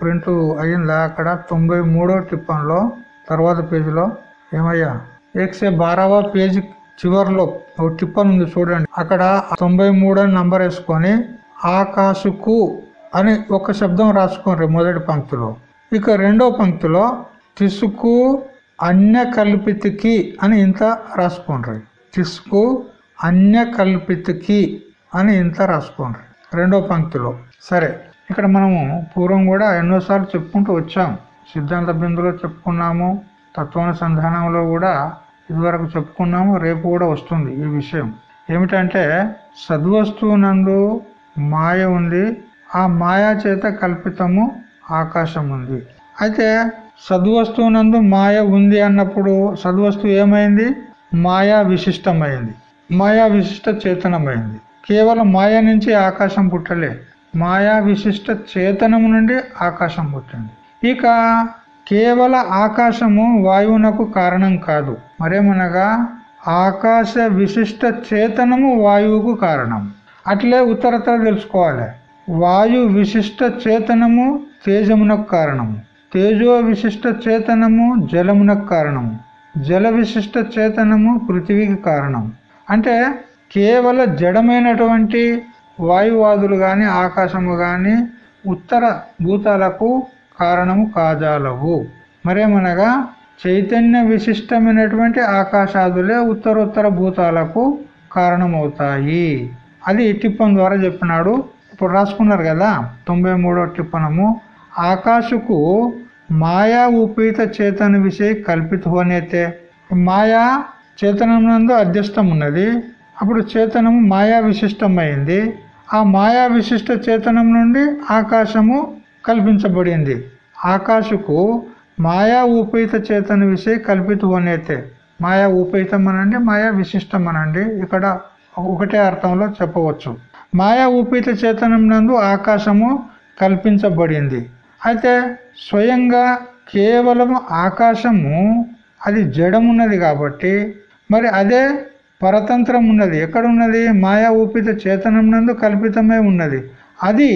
ప్రింట్ అయిందా అక్కడ? తొంభై మూడో టిప్పన్లో తర్వాత పేజీలో. ఏమయ్యా? ఎక్సే బారావ పేజీ చివరిలో ఒక టిప్పన్ ఉంది చూడండి. అక్కడ తొంభై మూడు అని నంబర్ వేసుకొని ఆకాశకు అని ఒక శబ్దం రాసుకోండి మొదటి పంక్తిలో. ఇక రెండో పంక్తిలో తిసుకు అన్య కల్పితికి అని ఇంత రాసుకోండి. తిసుకు అన్య కల్పితకి అని ఇంత రాసుకోండి. రెండో పంక్తిలో. సరే ఇక్కడ మనము పూర్వం కూడా ఎన్నోసార్లు చెప్పుకుంటూ వచ్చాం. సిద్ధాంత బిందులో చెప్పుకున్నాము తత్వానుసంధానంలో కూడా ఇదివరకు చెప్పుకున్నాము రేపు కూడా వస్తుంది ఈ విషయం. ఏమిటంటే సద్వస్తువునందు మాయ ఉంది ఆ మాయా చేత కల్పితము ఆకాశం ఉంది. అయితే సద్వస్తువునందు మాయ ఉంది అన్నప్పుడు సద్వస్తువు ఏమైంది? మాయా విశిష్టమైంది. మాయా విశిష్ట చేతనమైంది కేవలం మాయ నుంచి ఆకాశం పుట్టలే. మాయా విశిష్ట చేతనం నుండి ఆకాశం పుట్టింది. ఇక కేవల ఆకాశము వాయువునకు కారణం కాదు. మరేమనగా ఆకాశ విశిష్ట చేతనము వాయువుకు కారణం. అట్లే ఉత్తరతర తెలుసుకోవాలి. వాయు విశిష్ట చేతనము తేజమునకు కారణము. తేజో విశిష్ట చేతనము జలమునకు కారణము. జల విశిష్ట చేతనము పృథివీకి కారణం. అంటే కేవల జడమైనటువంటి వాయువాదులు గాని ఆకాశము గాని ఉత్తర భూతాలకు కారణము కాజాలవు. మరేమనగా చైతన్య విశిష్టమైనటువంటి ఆకాశాదులే ఉత్తరోత్తర భూతాలకు కారణమవుతాయి. అది టిప్పం ద్వారా చెప్పినాడు. ఇప్పుడు రాసుకున్నారు కదా తొంభై మూడో టిప్పనము. ఆకాశకు మాయా ఉపీత చేతన విషయ కల్పితోనేతే మాయా చేతనమునందు అధ్యస్థం ఉన్నది అప్పుడు చేతనము మాయా విశిష్టమైంది ఆ మాయా విశిష్ట చేతనం నుండి ఆకాశము కల్పించబడింది. ఆకాశకు మాయా ఉపేత చేతన విషయ కల్పితోనేతే మాయా ఉపేతం అనండి మాయా విశిష్టం అనండి ఇక్కడ ఒకటే అర్థంలో చెప్పవచ్చు. మాయా ఉపేత చేతనం నందు ఆకాశము కల్పించబడింది. అయితే స్వయంగా కేవలం ఆకాశము అది జడమున్నది కాబట్టి మరి అదే పరతంత్రం ఉన్నది. ఎక్కడున్నది? మాయా ఊపిత చేతనం నందు కల్పితమే ఉన్నది. అది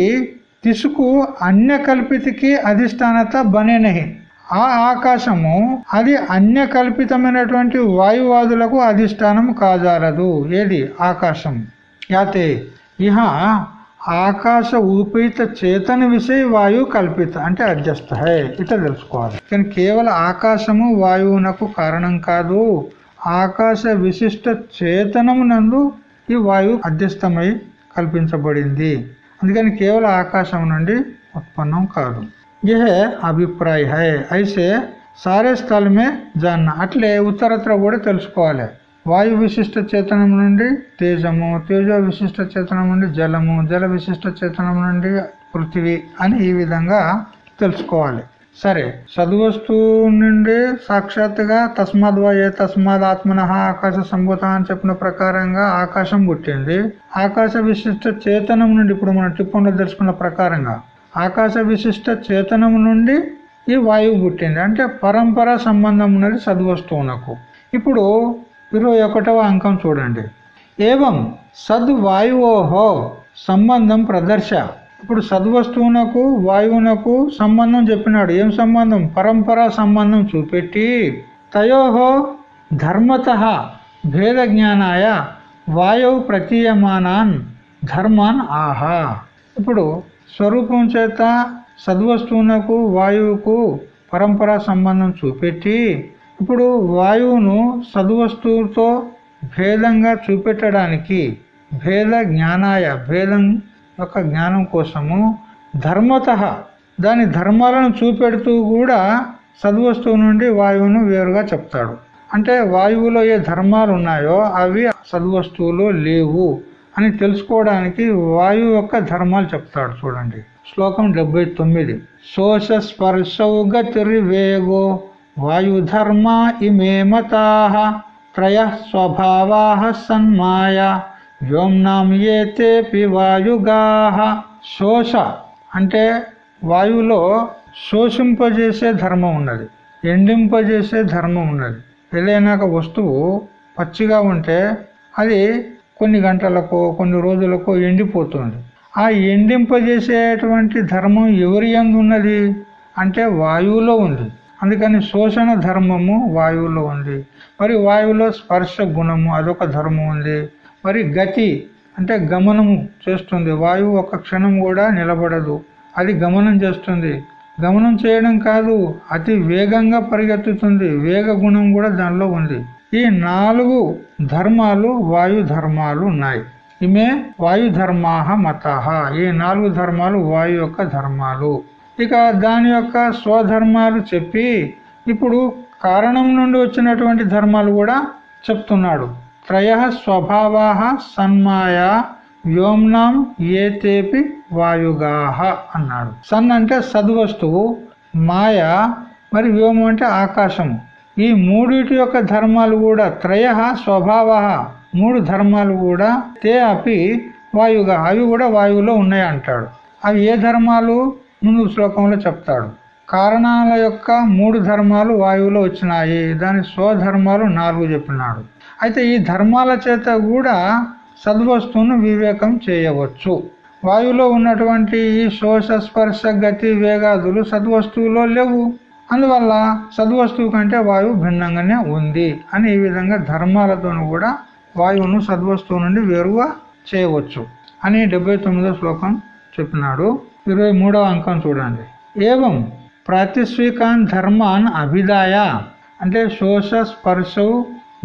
తిసుకు అన్య కల్పితకి అధిష్టానత బనేనహి ఆ ఆకాశము అది అన్య కల్పితమైనటువంటి వాయువాదులకు అధిష్టానం కాజాలదు. ఏది? ఆకాశం. యాతే ఇహ ఆకాశ ఊపిత చేతన విషయ వాయువు కల్పిత. అంటే అడ్జస్ట్ హై ఇట్లా తెలుసుకోవాలి. కానీ కేవలం ఆకాశము వాయువునకు కారణం కాదు. ఆకాశ విశిష్ట చేతనమునందు ఈ వాయువు అధ్యస్థమై కల్పించబడింది. అందుకని కేవలం ఆకాశం నుండి ఉత్పన్నం కాదు. यह అభిప్రాయ హై. అయితే సారే స్థలమే జాన్న. అట్లే ఉత్తరత్ర కూడా తెలుసుకోవాలి. వాయు విశిష్ట చేతనం నుండి తేజము తేజో విశిష్ట చేతనం నుండి జలము జల విశిష్ట చేతనం నుండి పృథివీ అని ఈ విధంగా తెలుసుకోవాలి. సరే. సద్వస్తువు నుండి సాక్షాత్తుగా తస్మాద్వా ఏ తస్మాద్ ఆత్మన ఆకాశ సంభూత అని చెప్పిన ప్రకారంగా ఆకాశం పుట్టింది. ఆకాశ విశిష్ట చేతనం నుండి ఇప్పుడు మన టిప్పంలో తెలుసుకున్న ప్రకారంగా ఆకాశ విశిష్ట చేతనం నుండి ఈ వాయువు పుట్టింది. అంటే పరంపర సంబంధం ఉన్నది సద్వస్తువునకు. ఇప్పుడు ఇరవై ఒకటవ అంకం చూడండి. ఏవం సద్వాయువోహో సంబంధం ప్రదర్శ. ఇప్పుడు సద్వస్తువునకు వాయువునకు సంబంధం చెప్పినాడు. ఏం సంబంధం? పరంపరా సంబంధం చూపెట్టి తయోహో ధర్మత భేద జ్ఞానాయ వాయువు ప్రతీయమానాన్ ధర్మాన్ ఆహా. ఇప్పుడు స్వరూపం చేత సద్వస్తువునకు వాయువుకు పరంపరా సంబంధం చూపెట్టి ఇప్పుడు వాయువును సద్వస్తువుతో భేదంగా చూపెట్టడానికి భేద జ్ఞానాయ భేదం యొక్క జ్ఞానం కోసము ధర్మత. దాని ధర్మాలను చూపెడుతూ కూడా సద్వస్తువు నుండి వాయువును వేరుగా చెప్తాడు. అంటే వాయువులో ఏ ధర్మాలు ఉన్నాయో అవి సద్వస్తువులో లేవు అని తెలుసుకోవడానికి వాయువు యొక్క ధర్మాలు చెప్తాడు చూడండి. శ్లోకం డెబ్బై తొమ్మిది. శోష స్పర్శౌ గతిర్వేగో వాయుధర్మ ఇమే మతా త్రయ స్వభావా సన్మాయ. వ్యోమ్నాం ఏతేపి వాయుగాహ శోష అంటే వాయువులో శోషింపజేసే ధర్మం ఉన్నది ఎండింపజేసే ధర్మం ఉన్నది. ఏదైనా ఒక వస్తువు పచ్చిగా ఉంటే అది కొన్ని గంటలకు కొన్ని రోజులకు ఎండిపోతుంది. ఆ ఎండింపజేసేటువంటి ధర్మం ఎవరి ఎందు ఉన్నది? అంటే వాయువులో ఉంది. అందుకని శోషణ ధర్మము వాయువులో ఉంది. మరి వాయువులో స్పర్శ గుణము అదొక ధర్మం ఉంది. మరి గతి అంటే గమనము చేస్తుంది. వాయువు ఒక క్షణం కూడా నిలబడదు. అది గమనం చేస్తుంది. గమనం చేయడం కాదు అతి వేగంగా పరిగెత్తుతుంది. వేగ గుణం కూడా దానిలో ఉంది. ఈ నాలుగు ధర్మాలు వాయు ధర్మాలు ఉన్నాయి. ఇమే వాయు ధర్మాహ మతహ ఈ నాలుగు ధర్మాలు వాయు యొక్క ధర్మాలు. ఇక దాని యొక్క స్వధర్మాలు చెప్పి ఇప్పుడు కారణం నుండి వచ్చినటువంటి ధర్మాలు కూడా చెప్తున్నాడు. త్రయ స్వభావా సన్మాయా వ్యోమ్నాం ఏతేపి వాయుగాహ అన్నాడు. సన్ అంటే సద్వస్తువు మాయ మరి వ్యోమం అంటే ఆకాశము. ఈ మూడిటి యొక్క ధర్మాలు కూడా త్రయ స్వభావ మూడు ధర్మాలు కూడా తే అపి వాయుగా. అవి కూడా వాయువులో ఉన్నాయి అంటాడు. అవి ఏ ధర్మాలు? ముందు శ్లోకంలో చెప్తాడు. కారణాల యొక్క మూడు ధర్మాలు వాయువులో వచ్చినాయి. దాని స్వధర్మాలు నాలుగు చెప్పినాడు. అయితే ఈ ధర్మాల చేత కూడా సద్వస్తువును వివేకం చేయవచ్చు. వాయువులో ఉన్నటువంటి ఈ శోష స్పర్శ గతి వేగాదులు సద్వస్తువులో లేవు. అందువల్ల సద్వస్తువు కంటే వాయువు భిన్నంగానే ఉంది అని ఈ విధంగా ధర్మాలతోనూ కూడా వాయువును సద్వస్తువు నుండి వేరుగా చేయవచ్చు అని డెబ్బై శ్లోకం చెప్పినాడు. ఇరవై అంకం చూడండి. ఏవం ప్రాతిస్వీకాన్ ధర్మాన్ అభిదాయ అంటే శోష స్పర్శ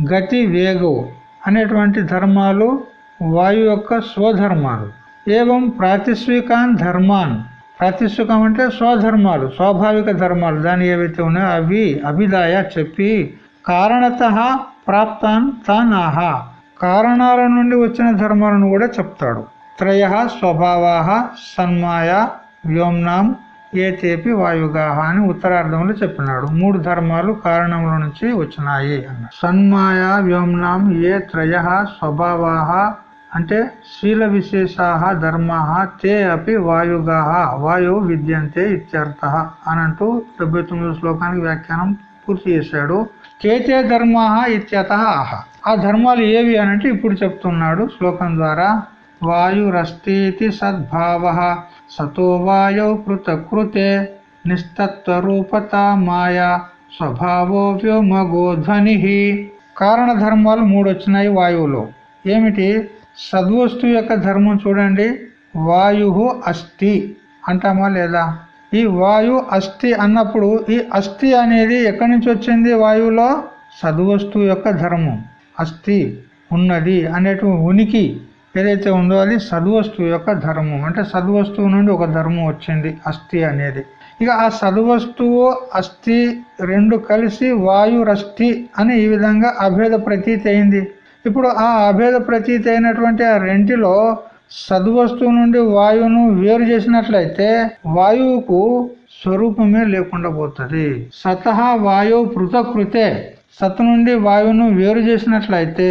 గతి వేగవు అనేటువంటి ధర్మాలు వాయు యొక్క స్వధర్మాలు. ఏవం ప్రాతిస్వికాన్ ధర్మాన్. ప్రాతిస్వికం అంటే స్వధర్మాలు స్వాభావిక ధర్మాలు. దాని ఏవైతే ఉన్నాయో అవి అభిదాయ చెప్పి కారణత ప్రాప్తాన్ తానాహ. కారణాల నుండి వచ్చిన ధర్మాలను కూడా చెప్తాడు. త్రయ స్వభావా సన్మాయ వ్యోమ్నాం ఏ తేపి వాయుగాహ అని ఉత్తరార్థంలో చెప్పినాడు. మూడు ధర్మాలు కారణముల నుంచి వచ్చినాయి అన్న. సన్మాయ వ్యోమ్నాం ఏ త్రయ స్వభావాహ అంటే శీల విశేషాహ ధర్మాహ తే అపి వాయుగాహ వాయువు విద్యంతే ఇత్యర్థ అని అంటూ డెబ్బై శ్లోకానికి వ్యాఖ్యానం పూర్తి చేశాడు. కేతే ధర్మాహ ఇత్యత ఆహ. ఆ ధర్మాలు ఏవి అనంటే ఇప్పుడు చెప్తున్నాడు శ్లోకం ద్వారా. వాయురస్తి సద్భావ సతో వాయౌ పృతకృతే నిస్తత్వరూపత మాయా స్వభావో వ్యోమగోధ్వని కారణ ధర్మాలు మూడు వచ్చినాయి వాయువులో. ఏమిటి? సద్వస్తు యొక్క ధర్మం చూడండి. వాయు అస్థి అంటామా లేదా? ఈ వాయు అస్థి అన్నప్పుడు ఈ అస్థి అనేది ఎక్కడి నుంచి వచ్చింది వాయువులో? సద్వస్తు యొక్క ధర్మం. అస్థి ఉన్నది అనేటు ఉనికి ఏదైతే ఉందో అది సద్వస్తువు యొక్క ధర్మం. అంటే సద్వస్తువు నుండి ఒక ధర్మం వచ్చింది అస్థి అనేది. ఇక ఆ సద్వస్తువు అస్థి రెండు కలిసి వాయురస్థి అని ఈ విధంగా అభేద ప్రతీతి అయింది. ఇప్పుడు ఆ అభేద ప్రతీతి అయినటువంటి ఆ రెంటిలో సద్వస్తువు నుండి వాయువును వేరు చేసినట్లయితే వాయువుకు స్వరూపమే లేకుండా పోతుంది. సతహా వాయువు పృథకృతే. సత్ నుండి వాయువును వేరు చేసినట్లయితే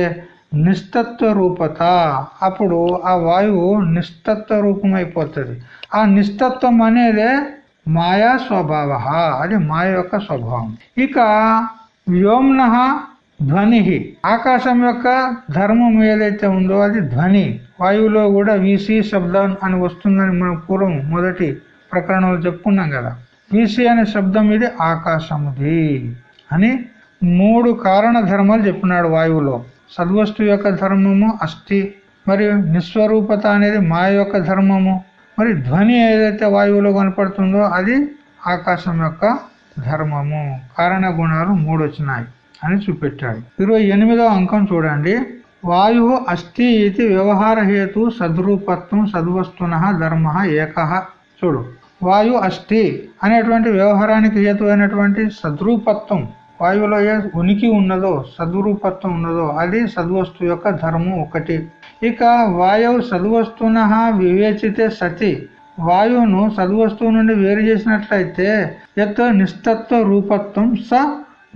నిస్తత్వ రూపత అప్పుడు ఆ వాయువు నిస్తత్వ రూపం అయిపోతుంది ఆ నిస్తత్వం అనేదే మాయా స్వభావ. అది మాయ యొక్క స్వభావం. ఇక వ్యోమ్న ధ్వని. ఆకాశం యొక్క ధర్మం ఏదైతే ఉందో అది ధ్వని. వాయువులో కూడా విసి శబ్దం అని వస్తుందని మనం పూర్వం మొదటి ప్రకరణంలో చెప్పుకున్నాం కదా. విసి అనే శబ్దం ఇది ఆకాశముది అని మూడు కారణ ధర్మాలు చెప్పినాడు వాయువులో. సద్వస్తు యొక్క ధర్మము అస్థి మరియు నిస్వరూపత అనేది మాయ యొక్క ధర్మము. మరి ధ్వని ఏదైతే వాయువులో కనపడుతుందో అది ఆకాశం యొక్క ధర్మము. కారణ గుణాలు మూడు వచ్చినాయి అని చూపెట్టాడు. ఇరవై ఎనిమిదవ అంకం చూడండి. వాయు అస్థి ఇది వ్యవహార హేతు సద్రూపత్వం సద్వస్తున ధర్మ ఏక. చూడు. వాయు అస్థి అనేటువంటి వ్యవహారానికి హేతు అయినటువంటి సద్రూపత్వం వాయువులో ఏ ఉనికి ఉన్నదో సద్రూపత్వం ఉన్నదో అది సద్వస్తు యొక్క ధర్మం ఒకటి. ఇక వాయువు సద్వస్తున వివేచితే సతి. వాయువును సద్వస్తువు నుండి వేరు చేసినట్లయితే ఎత్ నిస్తత్వ రూపత్వం స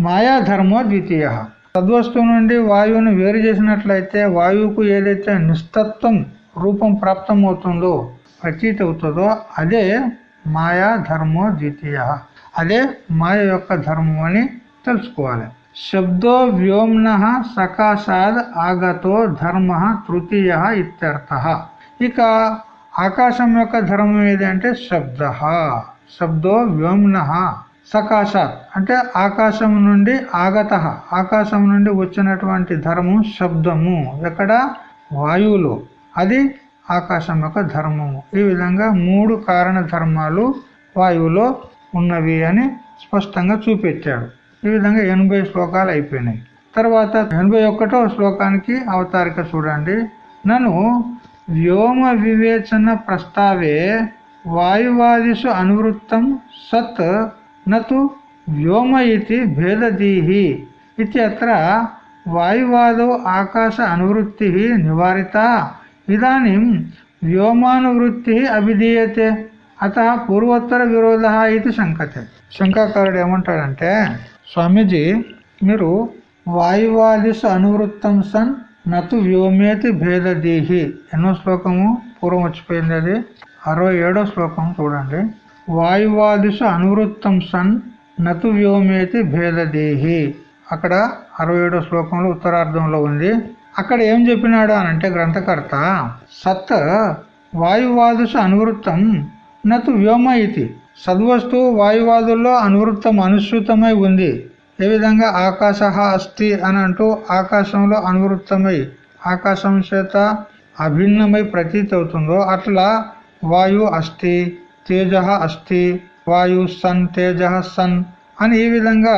మాయాధర్మో ద్వితీయ. సద్వస్తువు నుండి వాయువును వేరు చేసినట్లయితే వాయువుకు ఏదైతే నిస్తత్వం రూపం ప్రాప్తం అవుతుందో ప్రతీతి అవుతుందో అదే మాయా ధర్మో ద్వితీయ. అదే మాయ యొక్క ధర్మం అని తెలుసుకోవాలి. శబ్దో వ్యోమ్న సకాశాద్ ఆగతో ధర్మ తృతీయ ఇత్యర్థ. ఇక ఆకాశం యొక్క ధర్మం ఏదంటే శబ్ద. శబ్దో వ్యోమ్న సకాశాత్ అంటే ఆకాశం నుండి ఆగత. ఆకాశం నుండి వచ్చినటువంటి ధర్మం శబ్దము. ఎక్కడ? వాయువులో. అది ఆకాశం యొక్క ధర్మము. ఈ విధంగా మూడు కారణ ధర్మాలు వాయువులో ఉన్నవి అని స్పష్టంగా చూపెట్టాడు. ఈ విధంగా ఎనభై శ్లోకాలు అయిపోయినాయి. తర్వాత ఎనభై ఒకటో శ్లోకానికి అవతారిక చూడండి. నన్ను వ్యోమ వివేచన ప్రస్తావే వాయువాదిషు అనువృత్తం సత్ నతు వ్యోమ ఇది భేదదీహి అత్ర వాయువాదో ఆకాశ అనువృత్తి నివారిత. ఇదానీ వ్యోమానువృత్తి అభిధీయతే. అత పూర్వోత్తర విరోధ ఇది శంకతే. శంకాకారుడు ఏమంటాడంటే స్వామీజీ మీరు వాయువాదిషు అనువృత్తం సన్ నతు వ్యోమేతి భేదదేహి. ఎన్నో శ్లోకము పూర్వం వచ్చిపోయింది అది. అరవై ఏడో శ్లోకం చూడండి. వాయువాదిసు అనువృత్తం సన్ నతు వ్యోమేతి భేదదేహి. అక్కడ అరవై ఏడో శ్లోకంలో ఉత్తరార్థంలో ఉంది. అక్కడ ఏం చెప్పినాడు అనంటే గ్రంథకర్త సత్ వాయువాదుషు అనువృత్తం నతు వ్యోమ ఇది సద్వస్తువు వాయువాదుల్లో అనువృత్తం అనుసృతమై ఉంది. ఏ విధంగా ఆకాశ అస్థి అని అంటూ ఆకాశంలో అనువృత్తమై ఆకాశం చేత అభిన్నమై ప్రతీతి అవుతుందో అట్లా వాయు అస్థి తేజ అస్థి వాయు సన్ తేజ సన్ అని ఈ విధంగా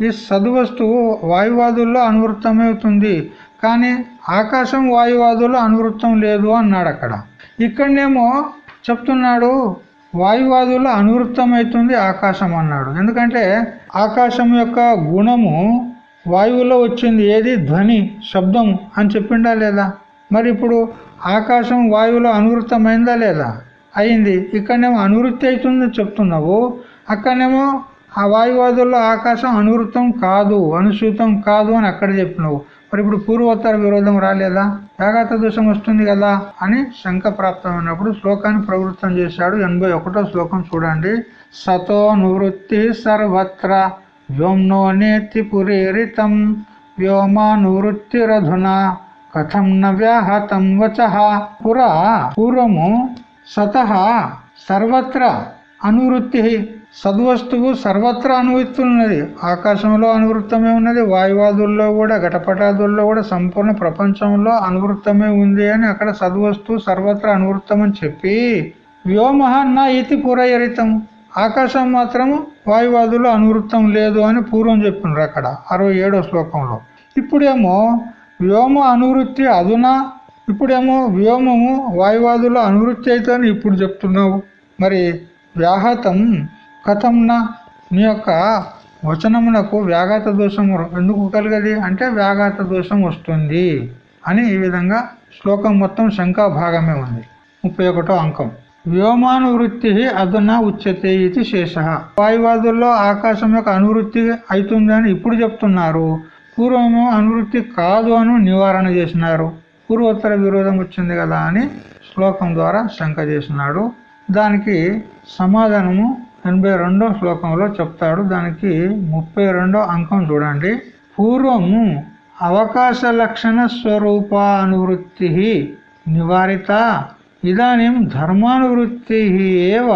ఈ సద్వస్తువు వాయువాదుల్లో అనువృత్తమవుతుంది కానీ ఆకాశం వాయువాదుల్లో అనువృత్తం లేదు అన్నాడు అక్కడ ఇక్కడనేమో చెప్తున్నాడు వాయువాదుల్లో అనువృత్తమవుతుంది ఆకాశం అన్నాడు. ఎందుకంటే ఆకాశం యొక్క గుణము వాయువులో వచ్చింది. ఏది? ధ్వని శబ్దం అని చెప్పిండా లేదా? మరి ఇప్పుడు ఆకాశం వాయువులో అనువృత్తమైందా లేదా? అయింది. ఇక్కడనేమో అనువృత్తి అవుతుంది చెప్తున్నావు. అక్కడనేమో ఆ వాయువాదుల్లో ఆకాశం అనువృత్తం కాదు అనుసూతం కాదు అని అక్కడ చెప్పినావు. మరి ఇప్పుడు పూర్వోత్తర విరోధం రాలేదా? యాగాత దోషం వస్తుంది కదా అని శంక ప్రాప్తమైనప్పుడు శ్లోకాన్ని ప్రవృత్తం చేశాడు. ఎనభై ఒకటో శ్లోకం చూడండి. సతో నివృత్తి సర్వత్ర వ్యోమ్నో నేతి పురేరితం వ్యోమానువృత్తిరధునా కథం న వచ. పురా పూర్వము సత సర్వత్ర అనువృత్తి. సద్వస్తువు సర్వత్రా అనువృత్తున్నది ఆకాశంలో అనువృత్తమే ఉన్నది. వాయువాదుల్లో కూడా ఘటపటాదుల్లో కూడా సంపూర్ణ ప్రపంచంలో అనువృత్తమే ఉంది అని అక్కడ సద్వస్తువు సర్వత్రా అనువృత్తం అని చెప్పి వ్యోమ నా ఇతి పురయరితం. ఆకాశం మాత్రము వాయువాదుల్లో అనువృత్తం లేదు అని పూర్వం చెప్పినారు అక్కడ అరవై ఏడో శ్లోకంలో. ఇప్పుడేమో వ్యోమ అనువృత్తి అదునా ఇప్పుడేమో వ్యోమము వాయువాదుల అనువృత్తి అవుతుందని ఇప్పుడు చెప్తున్నావు. మరి వ్యాహతం కథంన నీ యొక్క వచనమునకు వ్యాఘాత దోషం ఎందుకు కలిగది? అంటే వ్యాఘాత దోషం వస్తుంది అని ఈ విధంగా శ్లోకం మొత్తం శంకా భాగమే ఉంది. ముప్పై ఒకటో అంకం. వ్యోమానువృత్తి అదునా ఉచ్యతే ఇది శేష. వాయువాదుల్లో ఆకాశం యొక్క అనువృత్తి అవుతుంది ఇప్పుడు చెప్తున్నారు. పూర్వము అనువృత్తి కాదు అని నివారణ చేసినారు. పూర్వోత్తర విరోధం వచ్చింది కదా అని శ్లోకం ద్వారా శంక చేసినాడు. దానికి సమాధానము ఎనభై రెండో శ్లోకంలో చెప్తాడు. దానికి ముప్పై రెండో అంకం చూడండి. పూర్వము అవకాశ లక్షణ స్వరూపానువృత్తి నివారిత ఇదానీం ధర్మానువృత్తి ఏవ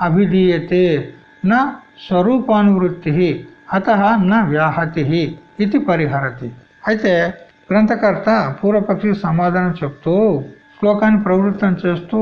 అభిధీయతే నా స్వరూపానువృత్తి అత నా వ్యాహతి ఇది పరిహరతి. అయితే గ్రంథకర్త పూర్వపక్షి సమాధానం చెప్తూ శ్లోకాన్ని ప్రవృత్తం చేస్తూ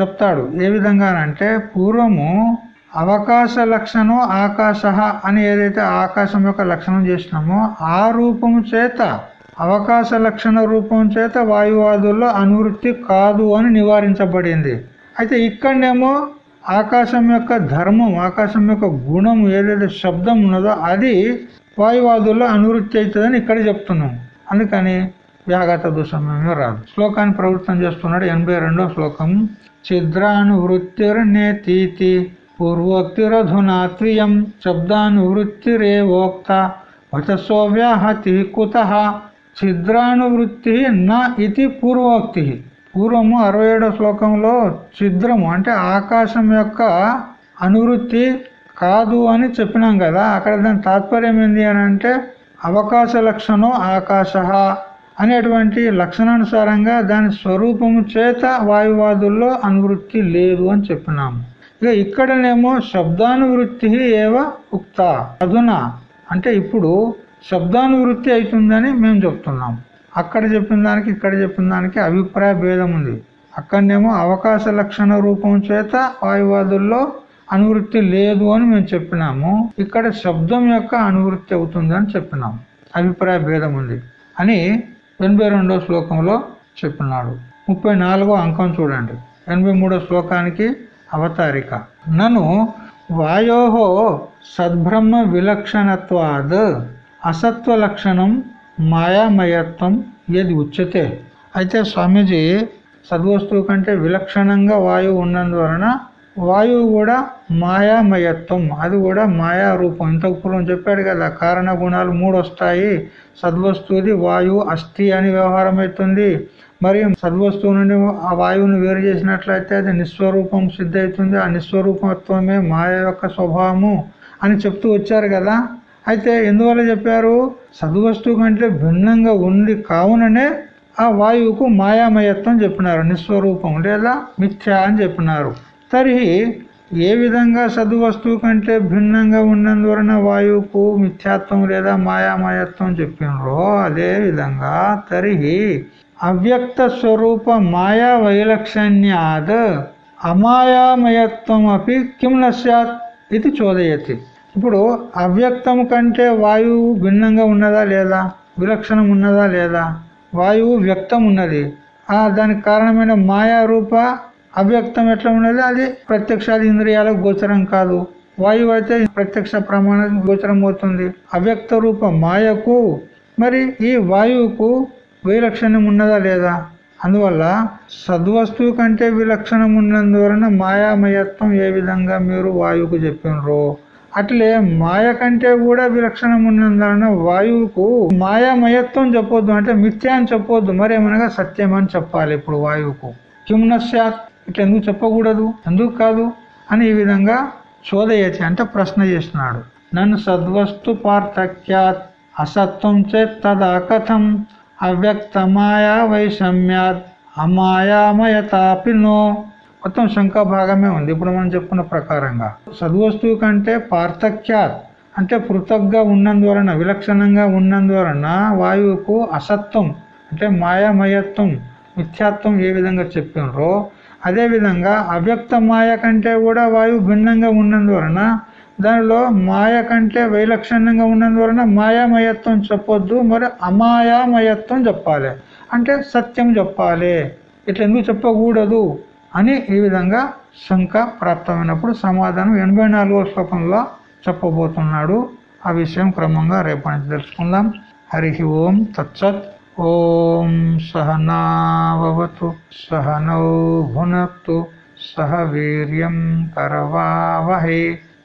చెప్తాడు. ఏ విధంగానంటే పూర్వము అవకాశ లక్షణం ఆకాశ అని ఏదైతే ఆకాశం యొక్క లక్షణం చేసినామో ఆ రూపము చేత అవకాశ లక్షణ రూపం చేత వాయువాదుల్లో అనువృత్తి కాదు అని నివారించబడింది. అయితే ఇక్కడనేమో ఆకాశం యొక్క ధర్మం ఆకాశం యొక్క గుణం ఏదైతే శబ్దం ఉన్నదో అది వాయువాదుల్లో అనువృత్తి అవుతుందని ఇక్కడ చెప్తున్నాం. అందుకని వ్యాఘాత దోషమేమీ రాదు. శ్లోకాన్ని ప్రవృత్తం చేస్తున్నాడు ఎనభై రెండో శ్లోకం. ఛిద్రానువృత్తిర్నేతీతి పూర్వోక్తిరధునా త్రియం శబ్దానువృత్తిరేవోక్త వచస్సో వ్యాహతి కుత ఛిద్రానువృత్తి నా ఇది పూర్వోక్తి పూర్వము అరవై ఏడో శ్లోకంలో ఛిద్రము అంటే ఆకాశం యొక్క అనువృత్తి కాదు అని చెప్పినాం కదా అక్కడ దాని తాత్పర్యం ఏంది అని అంటే అవకాశ లక్షణం ఆకాశ అనేటువంటి లక్షణానుసారంగా దాని స్వరూపము చేత వాయువాదుల్లో అనువృత్తి లేదు అని చెప్పినాము. ఇక ఇక్కడనేమో శబ్దానువృత్తి ఏవ ఉక్త. అధునా అంటే ఇప్పుడు శబ్దానువృత్తి అవుతుందని మేము చెప్తున్నాం. అక్కడ చెప్పిన దానికి ఇక్కడ చెప్పిన దానికి అభిప్రాయ భేదం ఉంది. అక్కడనేమో అవకాశ లక్షణ రూపం చేత వాయువాదుల్లో అనువృత్తి లేదు అని మేము చెప్పినాము. ఇక్కడ శబ్దం యొక్క అనువృత్తి అవుతుంది అని చెప్పినాము అభిప్రాయ భేదం ఉంది అని ఎనభై రెండో శ్లోకంలో చెప్పినాడు. ముప్పై నాలుగో అంకం చూడండి. ఎనభై మూడో శ్లోకానికి అవతారిక. నన్ను వాయో సద్బ్రహ్మ విలక్షణత్వాద్ అసత్వ లక్షణం మాయామయత్వం ఏది ఉచ్యతే. అయితే స్వామీజీ సద్వస్తువు కంటే విలక్షణంగా వాయువు ఉన్నందువలన వాయువు కూడా మాయామయత్వం అది కూడా మాయా రూపం ఇంతకు పూర్వం చెప్పాడు కదా కారణ గుణాలు మూడు వస్తాయి సద్వస్తువుది వాయువు అస్థి అని వ్యవహారం అవుతుంది మరియు సద్వస్తువు నుండి ఆ వాయువును వేరు చేసినట్లయితే అది నిస్వరూపం సిద్ధవుతుంది ఆ నిస్వరూపత్వమే మాయ యొక్క స్వభావము అని చెప్తూ వచ్చారు కదా. అయితే ఎందువల్ల చెప్పారు? సద్వస్తువు కంటే భిన్నంగా ఉంది కావుననే ఆ వాయువుకు మాయామయత్వం చెప్పినారు. నిస్వరూపం లేదా మిథ్య అని చెప్పినారు. తరిహి ఏ విధంగా సద్వస్తువు కంటే భిన్నంగా ఉన్నందువలన వాయువుకు మిథ్యాత్వం లేదా మాయామయత్వం చెప్పినరో అదే విధంగా తరిహి అవ్యక్త స్వరూప మాయా వైలక్షణ్యాద్ అమాయామయత్వం అపి కిం నశ్యాత్ ఇది చోదయతి. ఇప్పుడు అవ్యక్తం కంటే వాయువు భిన్నంగా ఉన్నదా లేదా? విలక్షణం ఉన్నదా లేదా? వాయువు వ్యక్తం ఉన్నది. ఆ దానికి కారణమైన మాయా రూప అవ్యక్తం ఎట్లా ఉన్నది? అది ప్రత్యక్షాది ఇంద్రియాలకు గోచరం కాదు. వాయువు అయితే ప్రత్యక్ష ప్రమాణానికి గోచరం అవుతుంది. అవ్యక్త రూప మాయకు మరి ఈ వాయువుకు విలక్షణం ఉన్నదా లేదా? అందువల్ల సద్వస్తువు కంటే విలక్షణం ఉన్నందువలన మాయామయత్వం ఏ విధంగా మీరు వాయువుకు చెప్పినరు? అట్లే మాయ కంటే కూడా విలక్షణం ఉన్నందువలన వాయువుకు మాయామయత్వం చెప్పొద్దు. అంటే మిథ్య అని చెప్పొద్దు. మరేమనగా సత్యం అని చెప్పాలి ఇప్పుడు వాయువుకు. కిమ్నశ్యాత్ ఇట్లా ఎందుకు చెప్పకూడదు? ఎందుకు కాదు? అని ఈ విధంగా చోదయతి అంటే ప్రశ్న చేస్తున్నాడు. నన్ను సద్వస్తు పార్థక్యాత్ అసత్వం చేత్ తదా కథం అవ్యక్తమాయా వైషమ్యాత్ అమాయామయతాపినో మొత్తం శంకా భాగమే ఉంది. ఇప్పుడు మనం చెప్పుకున్న ప్రకారంగా. సద్వస్తువు కంటే పార్థక్యాత్ అంటే పృథక్గా ఉన్నందువలన విలక్షణంగా ఉన్నందువలన వాయువుకు అసత్వం అంటే మాయామయత్వం మిథ్యాత్వం ఏ విధంగా చెప్పినరో అదేవిధంగా అవ్యక్త మాయ కంటే కూడా వాయువు భిన్నంగా ఉన్నందువలన దానిలో మాయ కంటే వైలక్షణ్యంగా ఉన్నందువలన మాయామయత్వం చెప్పొద్దు మరి అమాయామయత్వం చెప్పాలి. అంటే సత్యం చెప్పాలి. ఇట్లా ఎందుకు చెప్పకూడదు అని ఈ విధంగా శంక ప్రాప్తమైనప్పుడు సమాధానం ఎనభై నాలుగో శ్లోకంలో చెప్పబోతున్నాడు. ఆ విషయం క్రమంగా రేపటి తెలుసుకుందాం. హరి ఓం తత్సత్. ఓం సహనావతు సహనౌ భునక్తు. సహ వీర్యం కరవావహే.